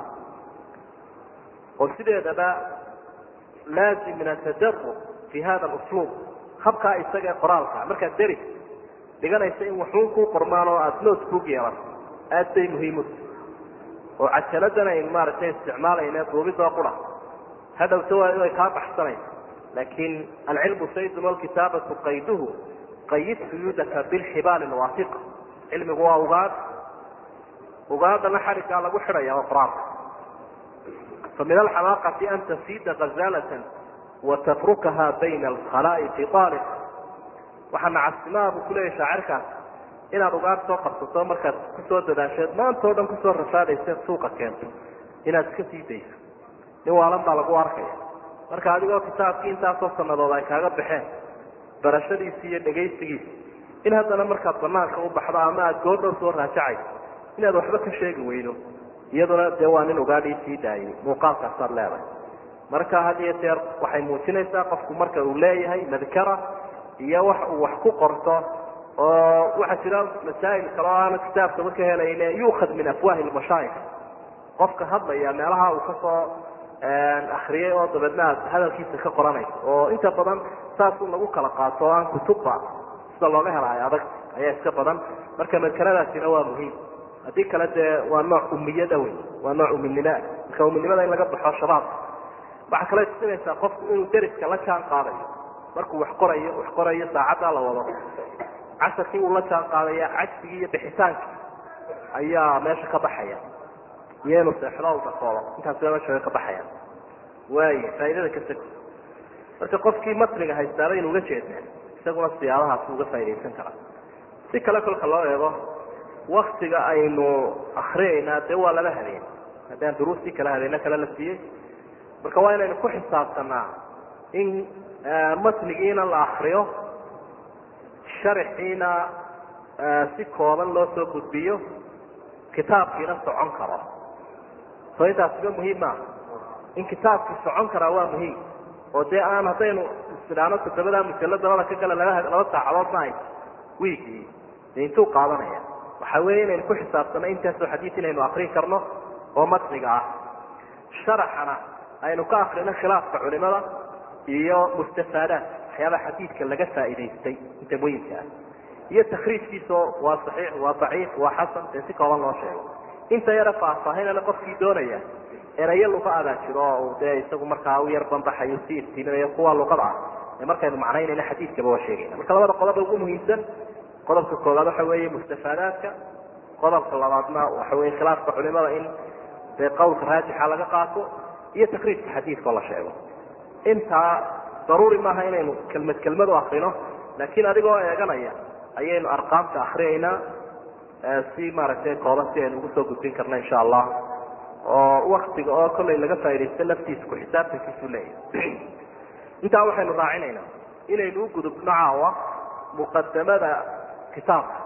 Oo sideedaba laazim min atadarub fi hada usluub habkaa isaga ee qoraalka markaad deri dhiganaysa in waxuun kuu qormaan oo aada nood kuug yeelato aad bay muhiimuta oo cajaladan aynu maaragtay isticmaalayne duubidoo qura. Hadhowta waa inay kaa baxsanayso laakin alcilmu saydun walkitaabatu qayduhu qayid suyuudaka bilxibaali lwaafiqa cilmigu waa ugaad. Ugaadana xariggaa lagu xidhaya oo qur'aanka. Fa min alxamaaqati an tasiida gazaalatan watafrukaha bayna alkhalaa'iqi aaliq waxaa nacasimaha buu kuleeyahy shaacirkaas inaad ugaad soo qabsato markaad ku soo dadaasheed maanta o dhan ku soo rafaadayseed suuqa keento inaad iska sii dayso. Nin waalan baa lagu arkaya. Marka adigoo kitaabkii intaasoo sanadood ay kaaga baxeen barashadiisi iyo dhegaysigiisi in haddana markaad banaanka u baxdo ama aada goordhow soo raajacayso inaad waxba ka sheegi weydo iyaduna dee waa nin ugaadhii sii daayay muuqaalkaasaad leedahay. Marka had iyo jeer waxay muujinaysaa qofku marka uu leeyahay madkara iyo wax uu wax ku qorto oo waxaa jira masaa'il kale oo aana kitaabkaba ka helayne yuukad min afwaahi lmashaayikh qofka hadlaya meelaha uu ka soo akriyay oo dabeedna hadalkiisa ka qoranayso oo inta badan saas lagu kala qaato o aan kutubba sida looga helahay adag ayaa iska badan. Marka madkaradaasina waa muhiim. Haddii kale dee waa nooc umiyada wey waa nooc uminima marka uminimada in laga baxo shabaab. Waxaa kaloo tusinaysaa qofku inuu deriska la jaan qaadayo markuu wax qorayo wax qorayo saacaddaa la wado. Casarkii uu la jaan qaadaya cajsigii iyo bixitaankii ayaa meesha ka baxaya. Iyo inuu seexdo u dakoodo intaasba meesha ka baxaya waaya faaidada ka seg marka qofkii matniga haystaaba inu uga jeednaa isaguna siyaabahaas uga faaidaysan karaa. Si kale kolka loo eego waktiga aynu akriyaynaa dee waa laba habeen haddaan duruustii kala habeeno kale la siiyey. Marka waa inaynu ku xisaabtanaa in matnigiina la akriyo sharxiina si kooban loo soo gudbiyo kitaabkiina socon karo. Soo intaasiba muhiim maaha in kitaabkii socon karaa waa muhiim. Oo dee aan haddaynu isdhaano toddobadaa mujallad labada ka gala laba saacadood ma ay wiigii dee intuu qaadanaya. Waxa weeye inaynu ku xisaabtano intaasoo xadiid inaynu akrin karno oo matniga ah. Sharaxana aynu ka akrino khilaafka culimada iyo mustafaadaat waxyaabaha xadiidka laga faa'idaystay muhimka ah. Iyo takriijkiisao waa saxiix waa daciif waa xasan dee si kooban loo sheego. Inta yara faahfaahinana qofkii doonaya erayo luqa adaa jiro oo dee isagu markaa u yar banbaxayo si iftiiminayo kuwa luqada ah ee markaynu macnaynayna xadiidkaba waa sheegayna marka labada qodoba ugu muhiimsan qodobka koowaad waxa weeye mustafaadaadka qodobka labaadna waxa weye khilaafka culimada in dee qowlka raajixa laga qaato iyo takriijka xadiidkao la sheego intaa daruuri maaha inaynu kelmad kelmad u akrino laakiin adigoo eeganaya ayaynu arqaamta akriyaynaa si maaragtay kooban si aynu ugu gudbin karna insha allah. Oo waktiga oo kollay laga faa'idaysto laftiisa ku xisaabtankiisu leeyahay [CLEARS THROAT] intaa waxaynu raacinaynaa inaynu u gudubno caawa muqadamada kitaabka.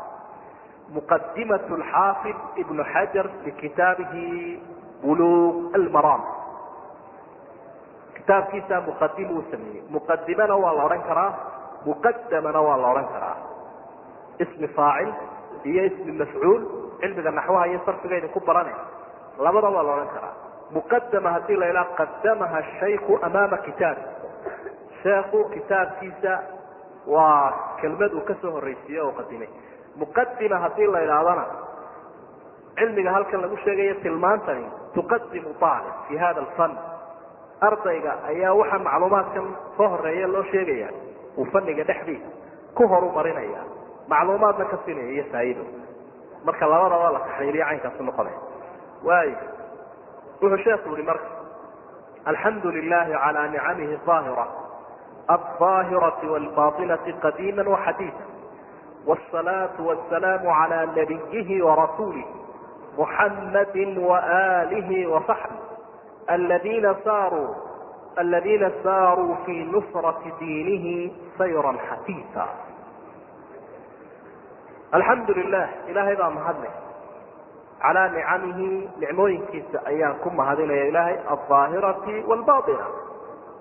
Muqadimat alxaafid ibnu xajar likitaabihi buluq almaraam kitaabkiisa muqadim uu sameeyey muqadimana waa la odhan karaa muqadamana waa la odhan karaa ismi faacil iyo ismi mafcuul cilmiga naxwaha iyo sarfiga idinku barane labada waa la odhan karaa muqadama haddii la idhaha qadamaha shayku amaama kitaabi sheekhu kitaabkiisa waa kelmad uu ka soo horreysiiye oo qadimay. Muqadima haddii la idhaahdana cilmiga halkan lagu sheegayo tilmaantani tuqadimu aalib fi hada alfan ardayga ayaa waxa macluumaadkan soo horeeya loo sheegaya uu faniga dhexdiisa ku horumarinaya macluumaadna ka sinaya iyo faa'iido marka labadaba la taxliiliya caynkaasu noqonaya waayo wuxuu sheekhu yihi marka alxamdu lilahi cala nicamihi aahira alظaahirati wاlbaطinati qadiima waxadiida wالصalaaةu wالsalaamu cala nabiyihi warasuulih muxamadi waalihi waصaxbi aladiina saaruu aladiina saaruu fii nusrati diinihi sayra xafiisa alxamdu lilah ilaahay baa mahadle calaa nicamihi nicmooyinkiisa ayaan ku mahadinaya ilaahay alظaahirati wاlbaطina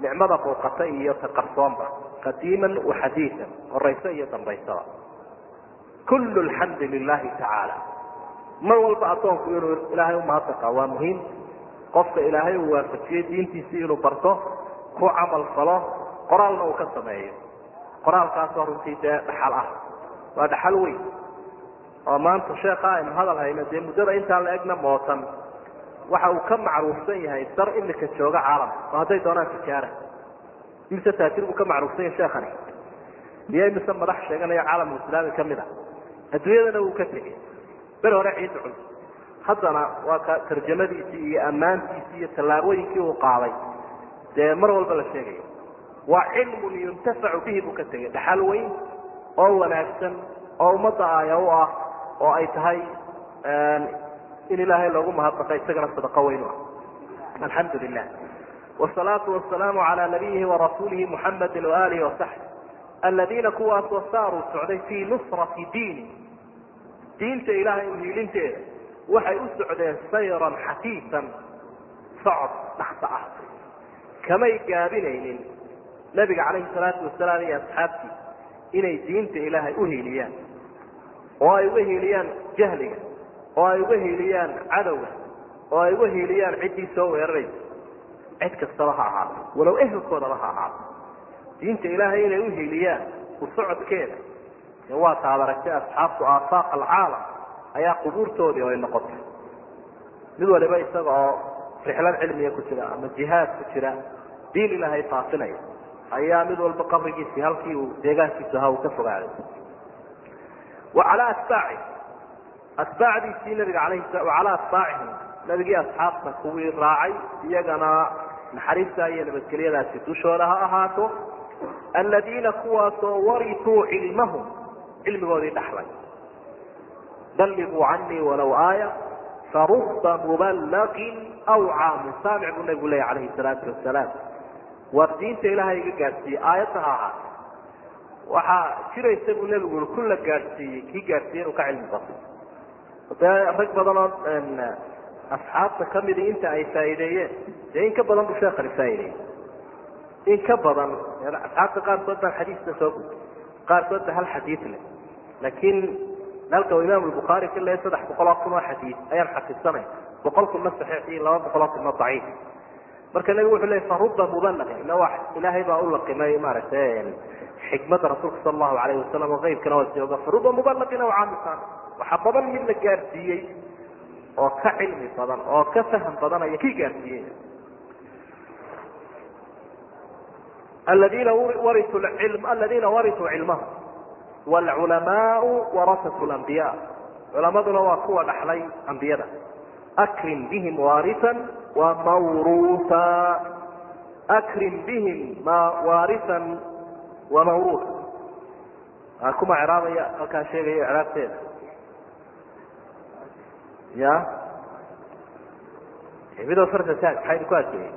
nicmada muuqata iyo ta qarsoonba qadiiman waxadiidan horayso iyo dambaysaba kul alxamdu lilahi tacaala mar walba addoonku inuu ilaahay umahadnaqa waa muhiim qofka ilaahay uu waafajiyey diintiisii inuu barto ku camal falo qoraalna uu ka sameeyo. Qoraalkaasoo runtii dee dhaxal ah. Waa dhaxal weyn. Oo maanta sheekha aynu hadal hayno dee muddada intaa la egna mootan waxa uu ka macruufsan yahay dar imika jooga caalamka oo hadday doonaan tijaara? Imise taajir buu ka macruufsan yahay sheekhani? Iyo imise madax sheeganaya caalamulislaami ka mid a? Adduunyadana wuu ka tegey ber hore ciid cun haddana waa ka tarjamadiisii iyo ammaantiisii iyo tallaabooyinkii uu qaaday. Dee mar walba la sheegayo waa cilmun yuntafacu bihi buu ka tegey dhaxal weyn oo wanaagsan oo ummadda aaya u ah oo ay tahay in ilaahay loogu mahadnaqo isagana sadaqo weyn u ah. Alxamdu lilah wsalaatu wasalaamu calaa nabiyihi warasuulihi muxamadi waaalihi wasaxbi aladiina kuwaasoo saaruu socday fii nusrati diini. Diinta ilaahay uhiilinteeda waxay u socdeen sayran xafiisan socod dhaksa ah. Kamay gaabinaynin. Nabiga calayhi salaatu wasalaam iyo asxaabtiisa inay diinta ilaahay uhiiliyaan oo ay uga hiiliyaan jahliga oo ay uga hiiliyaan cadowga oo ay uga hiiliyaan ciddii soo weeraraysa cid kastaba ha ahaato walow ehelkoodaba ha ahaato. Diinta ilaahay inay uhiiliyaan u socodkeeda. Waa taad aragtay asxaabtu aafaaq alcaalam ayaa qubuurtoodii ay noqotay. Mid waliba isaga oo rixlad cilmiga ku jira ama jihaad ku jira diin ilaahay faafinaya ayaa mid walba qabrigiisii halkii uu deegaankiisu ahaa uu ka fogaaday. Wa calaa atbaaci atbaacdiisii nabiga alayhi calaa atbaacihim nabigii asxaabta kuwii raacay iyagana naxariista iyo nabadgelyadaasi dushooda ha ahaato aladiina kuwaasoo warituu cilmahum cilmigoodii dhaxlay balliguu canii walow aaya faruba muballaqin aw caamin saamic buu nabigu leeya calayhi salaatu wasalaam waar diinta ilaahay iga gaadhsiiyey aayadda ha ahaata waxaa jiraysa buu nebigu ui kun la gaadhsiiyey kii gaadhsiiyey inuu ka cilmi bato dee rag badan oo asxaabta kamidi inta ay faa'iideeyeen dee in ka badan buu sheekani faa'ideeyey in ka badan asxaabta qaarkood baan xadiiska soo gudbay qaarkood ba hal xadiid leh laakiin halka imaam bukhaari ka leeya saddex boqol oo kun oo xadiid ayaan xafidsanay boqol kunna saxiix iyo laba boqol oo kunna daciif. Marka nebigu wuxuu leeyay faruba mubalaqin ina wa ilaahay baa u laqimay maaragtay xikmadda rasuulka sala allahu alayhi wasalam oo qeybkana waa jooga. Faruba mubalaqin aw caamisan. Waxaa badan mid la gaadhsiiyey oo ka cilmi badan oo ka faham badanaya kii gaadhsiiyey aladiina wariu lcilm aladiina warituu cilmahum waalculamaau warasatu lambiya culamaduna waa kuwa dhaxlay ambiyada akrim bihim waarisan wa mawruusa akrim bihim ma waarisan wa mawruusa aa kuma craabaya halkaa sheegaya craabteeda ya midoo farta taag maxaynu ku adkeeyey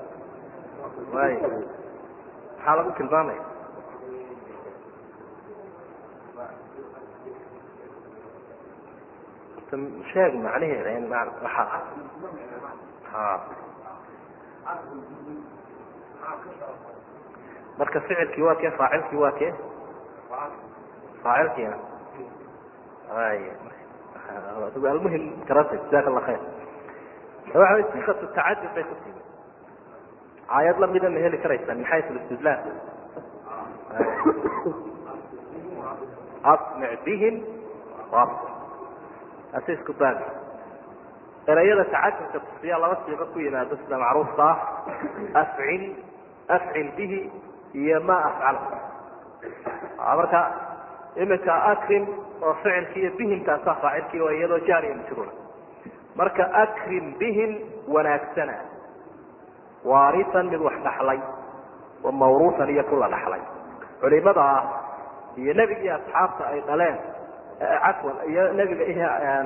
way maxaa lagu tilmaamaya sheeg macnaheeda waxa ha marka ficilkii waa kee faacilkii waa kee? Faacilkiina ay almuhim garata jazaaka allah khayr. Waxa way siikatu tacadud bay ku timi aayad lamida ma heli karaysaa min xaysu istidlaal asmic bihim ase isku baagi erayada tacadudka tusiya laba siiqo ku yimaado sida macruufka ah. Afcil afcil bihi iyo ma afcal. Marka imika akrim oo ficilki iyo bihimkaasaa faacilkii waa iyadoo jaariya majruura marka akrim bihim wanaagsana waarisan mid wax dhaxlay wa mawruusan iyo kula dhaxlay. Culimada ah iyo nebigii asxaabta ay dhaleen cafwan iyo nebiga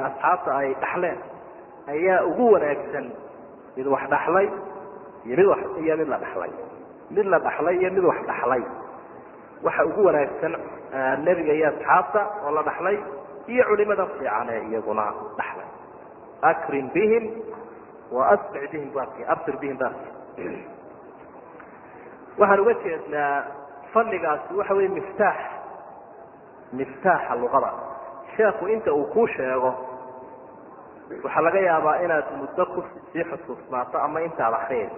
asxaabta ay dhaxleen ayaa ugu wanaagsan mid wax dhaxlay iyo mid iyo mid la dhaxlay. Mid la dhaxlay iyo mid wax dhaxlay. Waxa ugu wanaagsan nebiga iyo asxaabta oo la dhaxlay iyo culimada fiicane iyaguna dhaxlay. Akrim bihim wa asbic bihim baki absir bihim baki waxaan uga jeednaa fannigaasi waxa weeye miftaax miftaaxa luqada sheekhu inta uu kuu sheego waxaa laga yaabaa inaad muddo ku sii xusuusnaato ama intaad akriyeed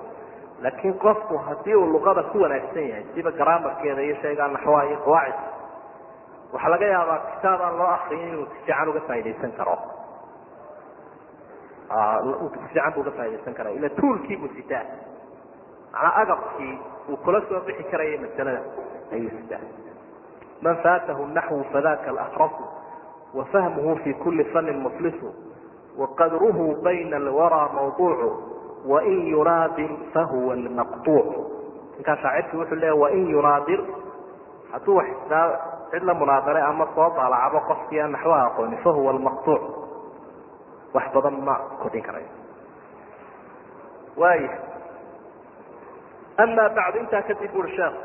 laakiin qofku haddii uu luqada ku wanaagsan yahay siba garaamarkeeda iyo shaygaa naxwaha iyo qawaacid waxaa laga yaabaa kitaab aan loo akriyin inuu si fiican uga faa'idaysan karo. Si fiican buu uga faa'idaysan kara ila tuulkii buu sitaa macnaa agabkii uu kula soo bixi karaya masalada ayuu sitaa man faatahu naxwu fadaka alahrasu wafahmuhu fi kuli fanin muflisu waqadruhu bayna alwaraa mawduucu wain yunaadir fahuwa lmaqtuuc ninkaa shaacirkii wuxuu leeya wain yunaadir hadduu wax cid la munaadare ama soo daalacabo qofkii aan naxwaha aqooni fahuwa lmaqtuuc wax badan ma kordhin karayo waaya ama bacdu intaa kadib uri sheekh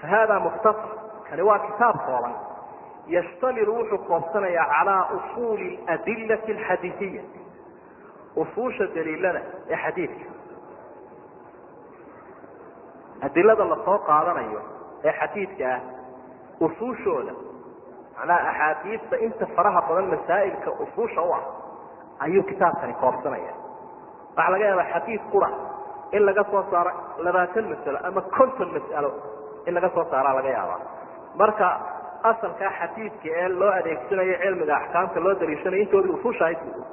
fahada mukhtasar kani waa kitaab kooban yashtamilu wuxuu koobsanayaa calaa usuuli adilati alxadiidiya usuusha daliilada ee xadiidka. Adilada la soo qaadanayo ee xadiidka ah usuushooda macnaha axaadiista inta faraha badan masaa'ilka usuusha u ah ayuu kitaabkani koobsanaya waxaa laga yaabaa xadiid qura in laga soo saaro labaatan masalo ama konton mas'alo in laga soo saaraa laga yaabaa. Marka asalkaa xadiidka ee loo adeegsanayo cilmiga axkaamta loo daliishanayo intoodii usuusha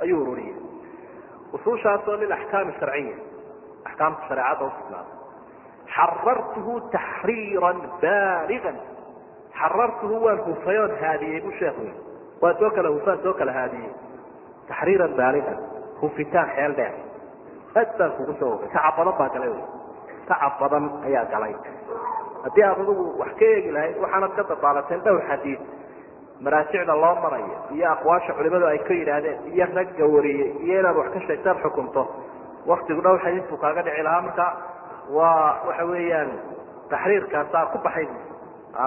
ayuu ururiyey. Usuushaasoo lilaxkaami sharciya axkaamta shareecadda usugnaada xarartuhu taxriiran baaligan xarartuhu waan hufayoon haadiyey bu sheekhu waa soo kala hufaan soo kala haadiyey. Taxriiran baaligan hufitaan xeel dheer. Aad baan kugu soo ogay tacab badan baa galay tacab badan ayaa galay haddii aad adugu wax ka eegi lahayd waxaanad ka dabaalateen dhowr xadiid. Maraajicda loo marayo iyo aqwaasha culimadu ay ka yidhaahdeen iyo ragga wariyey iyo inaad wax ka sheegtaad xukunto. Waktigu dhowr xadiid buu kaaga dhici lahaa. Marka waa waxa weeyaan taxriirkaasaa ku baxay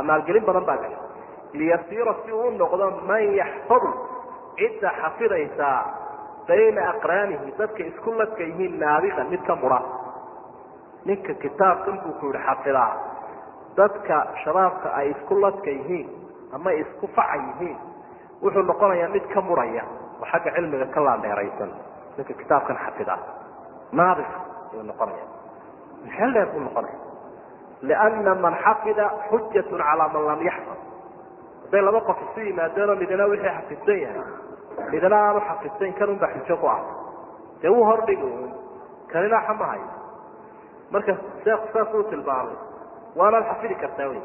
maalgelin badan baa gashay. Liyasiira si uu u noqdo man yaxfadu cidda xafidaysaa bayna aqraanihi dadka isku ladka yihiin naabiqan mid ka mura. Ninka kitaabkan buu ku yihi xafidaa dadka shabaabka ay isku ladka yihiin ama isku faca yihiin wuxuu noqonayaa mid ka muraya oo xagga cilmiga ka laandheeraysan ninka kitaabkan xafidaa naabiq ayuu noqonaya maxeel dheer buu noqonaya lianna man xafida xujatun calaa man lam yaxfad hadday laba qof isu yimaadeenoo midna wixii xafidsan yahay midna aanu xafidsayn kan unbaa xujo ku ah. Dee wuu hordhigi kanina xama hayo. Marka sheekhu saasuu tilmaamay waanaad xafidi kartaa wey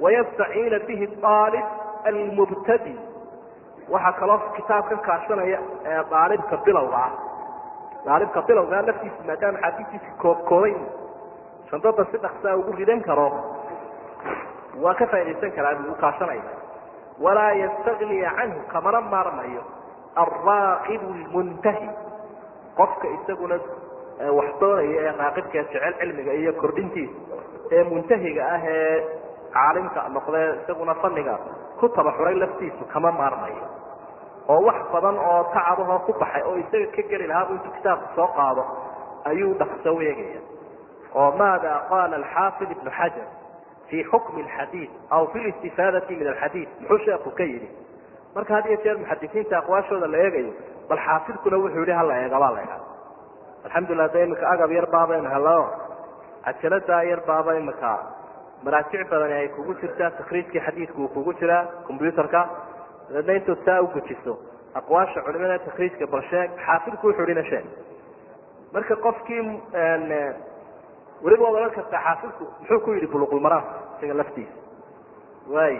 wayastaciina bihi aalib almubtadi. Waxaa kaloo kitaabkan kaashanaya aalibka bilowga ah. Aalibka bilowgaa laftiisa maadaama xaadiistiisi koob kooban shandada si dhaksaa ugu ridan karo waa ka faa'idaysan karaa buu ukaashanaya walaa yastagniya canhu kamana maarmayo alraaqibu lmuntahi qofka isaguna wax doonaya ee raaqibka jecel cilmiga iyo kordhintiisa ee muntahiga ah ee caalimka noqdee isaguna faniga ku tabaxuray laftiisu kama maarmayo. Oo wax badan oo tacabahoo ku baxay oo isaga ka geli lahaa intuu kitaabka soo qaado ayuu dhakso weegaya oo maada qaala alxaafid ibnu xajar fi xukmi alxadiid aw fi listifaadati min alxadiid muxuu sheeku ka yidhi marka had iyo jeer muxadisiinta aqwaashooda la eegayo bal xaafidkuna wuxuu yihi hala eegabaa la egaa alxamdulilah de imika agab yar baabaynu helo cajaladaa yar baaba imika maraajic badani ay kugu jirtaa takriijkii xadiidku uu kugu jiraa combyuterka dabeedna intood saa u gujiso aqwaasha culimada takriijka bal sheeg xaafidku wuxuu hina sheeg. Marka qofkii weliba waad odhan kartaa xaafidku muxuu ku yidhi buluqulmaraam isaga laftiisa? Waay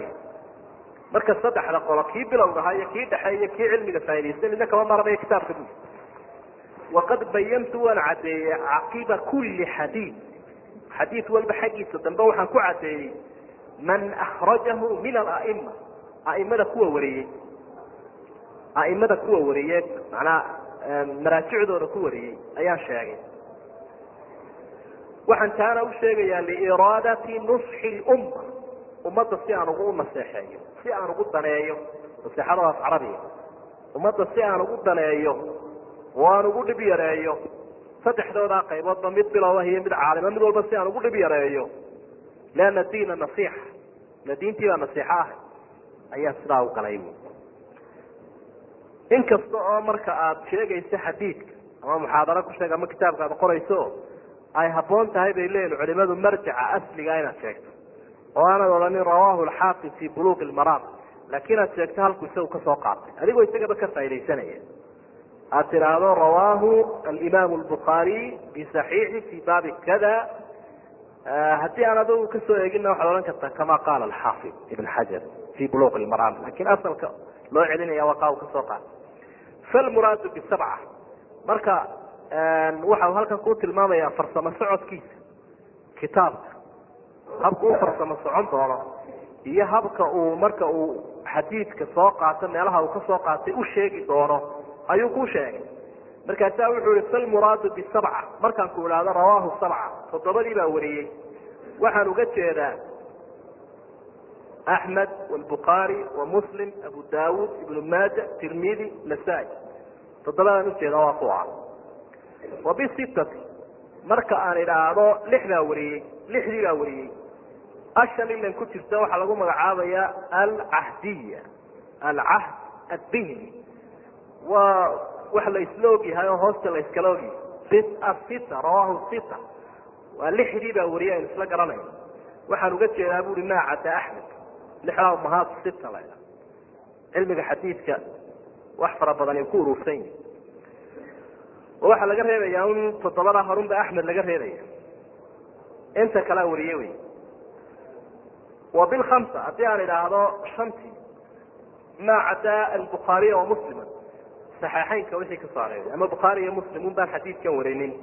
marka saddexda qolo kii bilowgahaa iyo kii dhexe iyo kii cilmiga faa'idaystay midna kama maarmayo kitaabka bu waqad bayantu waan caddeeyey caqiba kuli xadiid xadiid walba xaggiisa dambe waxaan ku caddeeyey man akhrajahu min ala'ima a'imada kuwa wariyey a'imada kuwa wariyey macnaa maraajicdooda ku wariyey ayaan sheegay waxaan taana u sheegayaa liiraadati nusxi lumma ummadda si aan ugu naseexeeyo si aan ugu daneeyo naseexadaas carabiga ummadda si aan ugu daneeyo oo ugu dhib yareeyo. Saddexdoodaa qayboodba mid bilow ah iyo mid caalima mid walba si aan ugu dhib yareeyo. Lianna diina nasiixa. Ila diintiibaa nasiixo ah. Ayaa sidaa u galay inkasta oo marka aada sheegayso xadiidka ama muxaadaro ku sheeg ama kitaabka aad qorayso ay habboon tahay bay leeyihiin culimadu marjaca asliga inaad sheegto. Oo aanad odhanin rawahu alxaafid fi buluuqi lmaraam laakiin aad sheegto halku isagu ka soo qaatay. Adigoo isagaba ka faa'idaysanaya aad tidhaahdo rawaahu alimaam lbukhaariy bisaxiixi fi baabi kada haddii aan adigu ka soo eegina waxaad odhan kartaa kama qaala alxaafid ibn xajar fi buluuqi lmaraam laakiin asalka loo celinaya waa kaa u ka soo qaatay falmuraadu bisabca marka waxa uu halkan ku tilmaamaya farsamo socodkiisa. Kitaabka. Habka u farsamo socon doono iyo habka uu marka uu xadiidka soo qaato meelaha uu ka soo qaatay u sheegi doono ayuu ku sheegay. Markaasaa wuxuu yihi falmuraadu bisabca. Markaan ku idhaahdo rawaahu sabca. Toddobadii baa wariyey. Waxaan uga jeedaa axmed wlbukhaari wa muslim abu daawuud ibnu maaja tirmidi nasaa-i. Toddobadaan ujeeda waa kuwa wa bisitati marka aan idhaahdo lix baa wariyey lixdii baa wariyey. Ashan ku jirta waxaa lagu magacaabaya alcahdiya alcahd addihni waa wax la isla ogyahay oo hoosta la iskala ogyahay asita rawahu sita waa lixdii baa wariyey aynu isla garanayno waxaan uga jeedaa buri maa cadda axmed? Lixdaa umahaad sita la ydha cilmiga xadiidka wax fara badan ay ku urursan yihiin oo waxaa laga reebaya un toddobadaa horunba axmed laga reebaya. Inta kalea wariye wey wa bilkamsa haddii aan idhaahdo shantii. Maa caddaa albukhaariya wa muslima saxeixeynka wixii ka soo areeray ama bukhaari iyo muslim un baan xadiidkan warinin.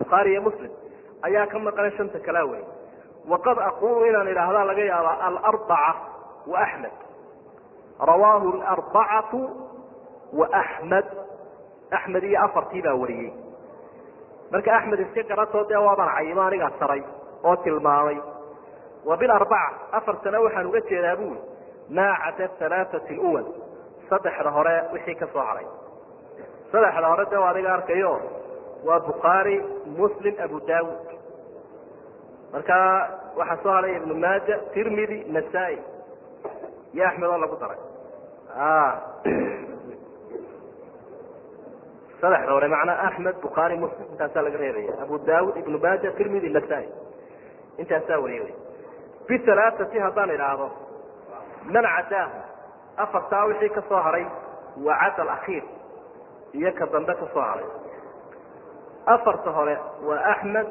Bukhaari iyo muslim ayaa ka maqan shanta kalaa weri waqad aqulu inaan idhaahdaa laga yaaba alarbaca wa axmed. Rawaahu alarbacatu wa axmed. Axmed iyo afartii baa wariyey. Marka axmed iska garatoo dee waabaan cayimo anigaa saray oo tilmaamay. Wa bilarbaca afartana waxaan uga jeedaa bui maa cada halaaati luwal saddexda hore wixii ka soo haray. Saddexda hore de adiga arkayo waa bukhaari muslim abu daawud marka waxaa soo haray ibnu maaja tirmidi nasaa-i. Iyo axmed oo lagu daray. Saddexda hore macnaa axmed bukhaari muslim intaasaa laga reebaya abu daawud ibnu maaja tirmidi nasaa-i. Intaasaa wariya wy bihalaaati haddaan idhaahdo man cadaahu afartaa wixii ka soo haray waa cadda alakhiir iyo ka dambe ka soo haray. Afarta hore waa axmed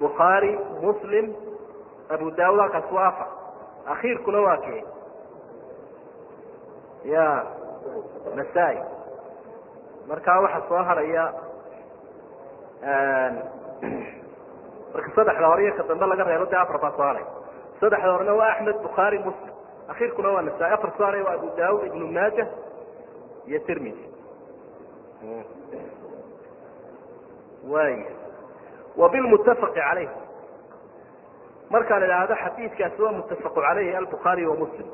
bukhaari muslim abu daawud halkaas waa afar. Akhiirkuna waa kee? Ya nasaa-i. Markaa waxaa soo haraya marka saddexda hore iyo ka dambe laga reebo dee afar baa soconay saddexda horena waa axmed bukhaari muslim akhirkuna waa nasaa-i afar soconay waa abu daawud ibnu maaja iyo tirmidi waay wa bilmuttafaqi caleyh markaan idhaahdo xadiidkaasi waa muttafaqu caleyhi albukhaari wa muslim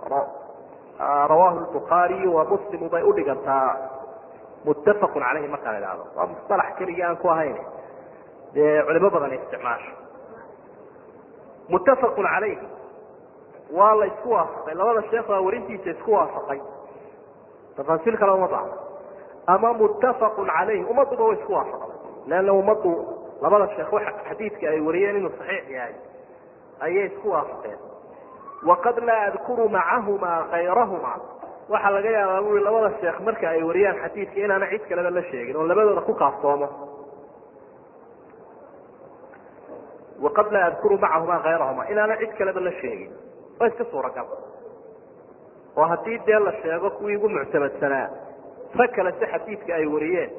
rawaahu lbukhaariyu wa muslimu bay udhigantaa muttafaqun caleyhi markaan idhaahdo waa musalax keligii aan ku ahayn dee culimo badan isticmaasho muttafaqun caleyh waa la isku waafaqay. Labada sheekh baa warintiisa isku waafaqay. Tafaasiil kale uma baahno ama muttafaqun caleyh ummadduba way isku waafaqday. Leanna ummaddu labada sheekh xadiidka ay wariyeen inuu saxiix yahay ayay isku waafaqeen. Waqad laa adkuru macahumaa kayrahumaa waxaa laga yaabaa bui labada sheekh marka ay wariyaan xadiidka inaana cid kaleba la sheegin oo labadooda ku kaaftoomo waqad laa adkuru macahumaa kayrahumaa inaana cid kaleba la sheegin waa iska suuragal oo haddii dee la sheego kuwii ugu muctamadsanaa rag kale si xadiidka ay wariyeen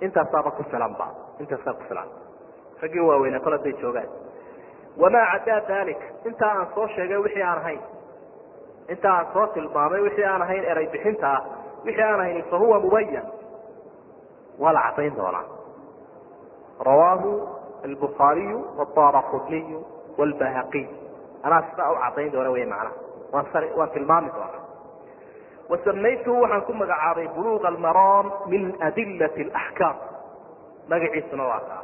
intaasaaba ku filanba intaasaa ku filan. Raggii waaweynaa kol hadday joogaan. Wamaa caddaa dalik intaa aan soo sheegay wixii aan ahayn intaa aan soo tilmaamay wixii aan ahayn eray bixinta wixii aan ahayn fa mubayan waa la cadayn doonaa. Rawaahu albukhaariyu wadaaraquniyu wlbahaqiy anaa sidaa u cadayn doona wey macnaha. Waan sar waan tilmaami doonaa wasamaytuhu waxaan ku magacaabay buluuqa almaraam min adilati alaxkaam magaciisuna waa kaa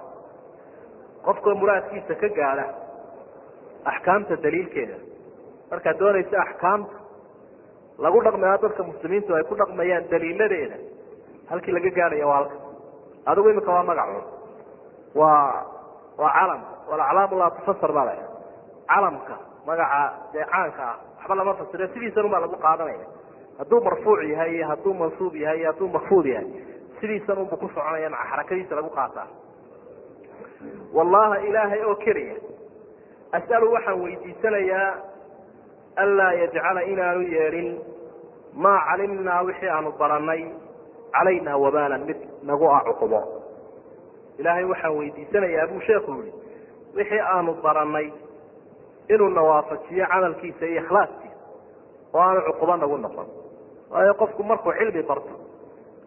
qofkoo muraadkiisa ka gaadha axkaamta daliilkeeda. Markaad doonaysa axkaamta lagu dhaqmayaa dadka muslimiintu ay ku dhaqmayaan daliiladeeda halkii laga gaadhaya waa halka adigu imika waa magacu waa waa calam. Walaclaamu laa tufasar baa la calamka magaca dee caanka ah waxba lama fasiro sidiisanubaa lagu qaadanaya. Hadduu marfuuc yahay iyo hadduu mansuub yahay iyo hadduu makfuud yahay sidiisan unbu ku soconaya maca xarakadiisa lagu qaataa. Wallaha ilaahay oo keliya as'alu waxaan weydiisanayaa anlaa yajcala inaanu yeedhin maa calimnaa wixii aanu baranay calaynaa wabaalan mid nagu ah cuqubo. Ilaahay waxaan weydiisanayaa buu sheekhu yihi wixii aanu baranay inuuna waafajiyo camalkiisa iyo ikhlaaskiisa oo aanu cuqubo nagu noqon. Waayo qofku markuu cilmi barto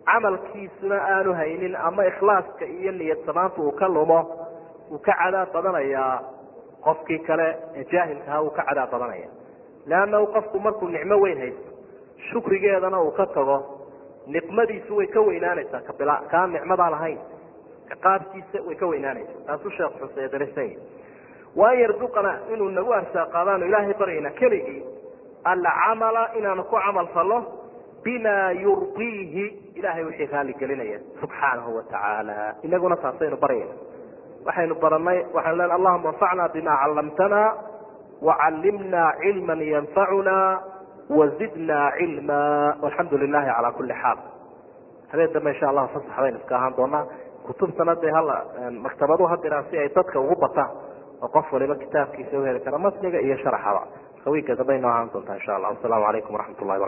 camalkiisuna aanu haynin ama ikhlaaska iyo niyad samaanta uu ka lumo uu ka cadaab badanayaa qofkii kale ee jaahilkaha uu ka cadaab badanaya. Leannahu qofku markuu nicmo weyn haysto shukrigeedana uu ka tago niqmadiisu way ka weynaanaysaa kabila kaan nicmadaan ahayn ciqaabtiisa way ka weynaanaysaa. Taasuu sheekh xusee darisany waan yarduqana inuu nagu arsaaqaadaanu ilaahay baryayna keligii alcamala inaanu ku camal fallo bima yurdiihi ilahay wixii raali gelinaya subxaanahu watacaala inaguna taasaynu baryayna. Waxaynu baranay waxaynu len allahuma anfacna bima callamtana wacallimna cilma yanfacuna wazidna cilma. Walxamdu lilahi calaa kuli xaal. Habeen dambe insha allahu fasax baynu iska ahaan doonaa. Kutubtana dee hala maktabadu hadiraan si ay dadka ugu bataan oo qof waliba kitaabkiisa u heli kara matniga iyo sharaxaba marka dambe inoo ahaan doontaa insha allah. Wasalaamu calaykum waraxmat ullahi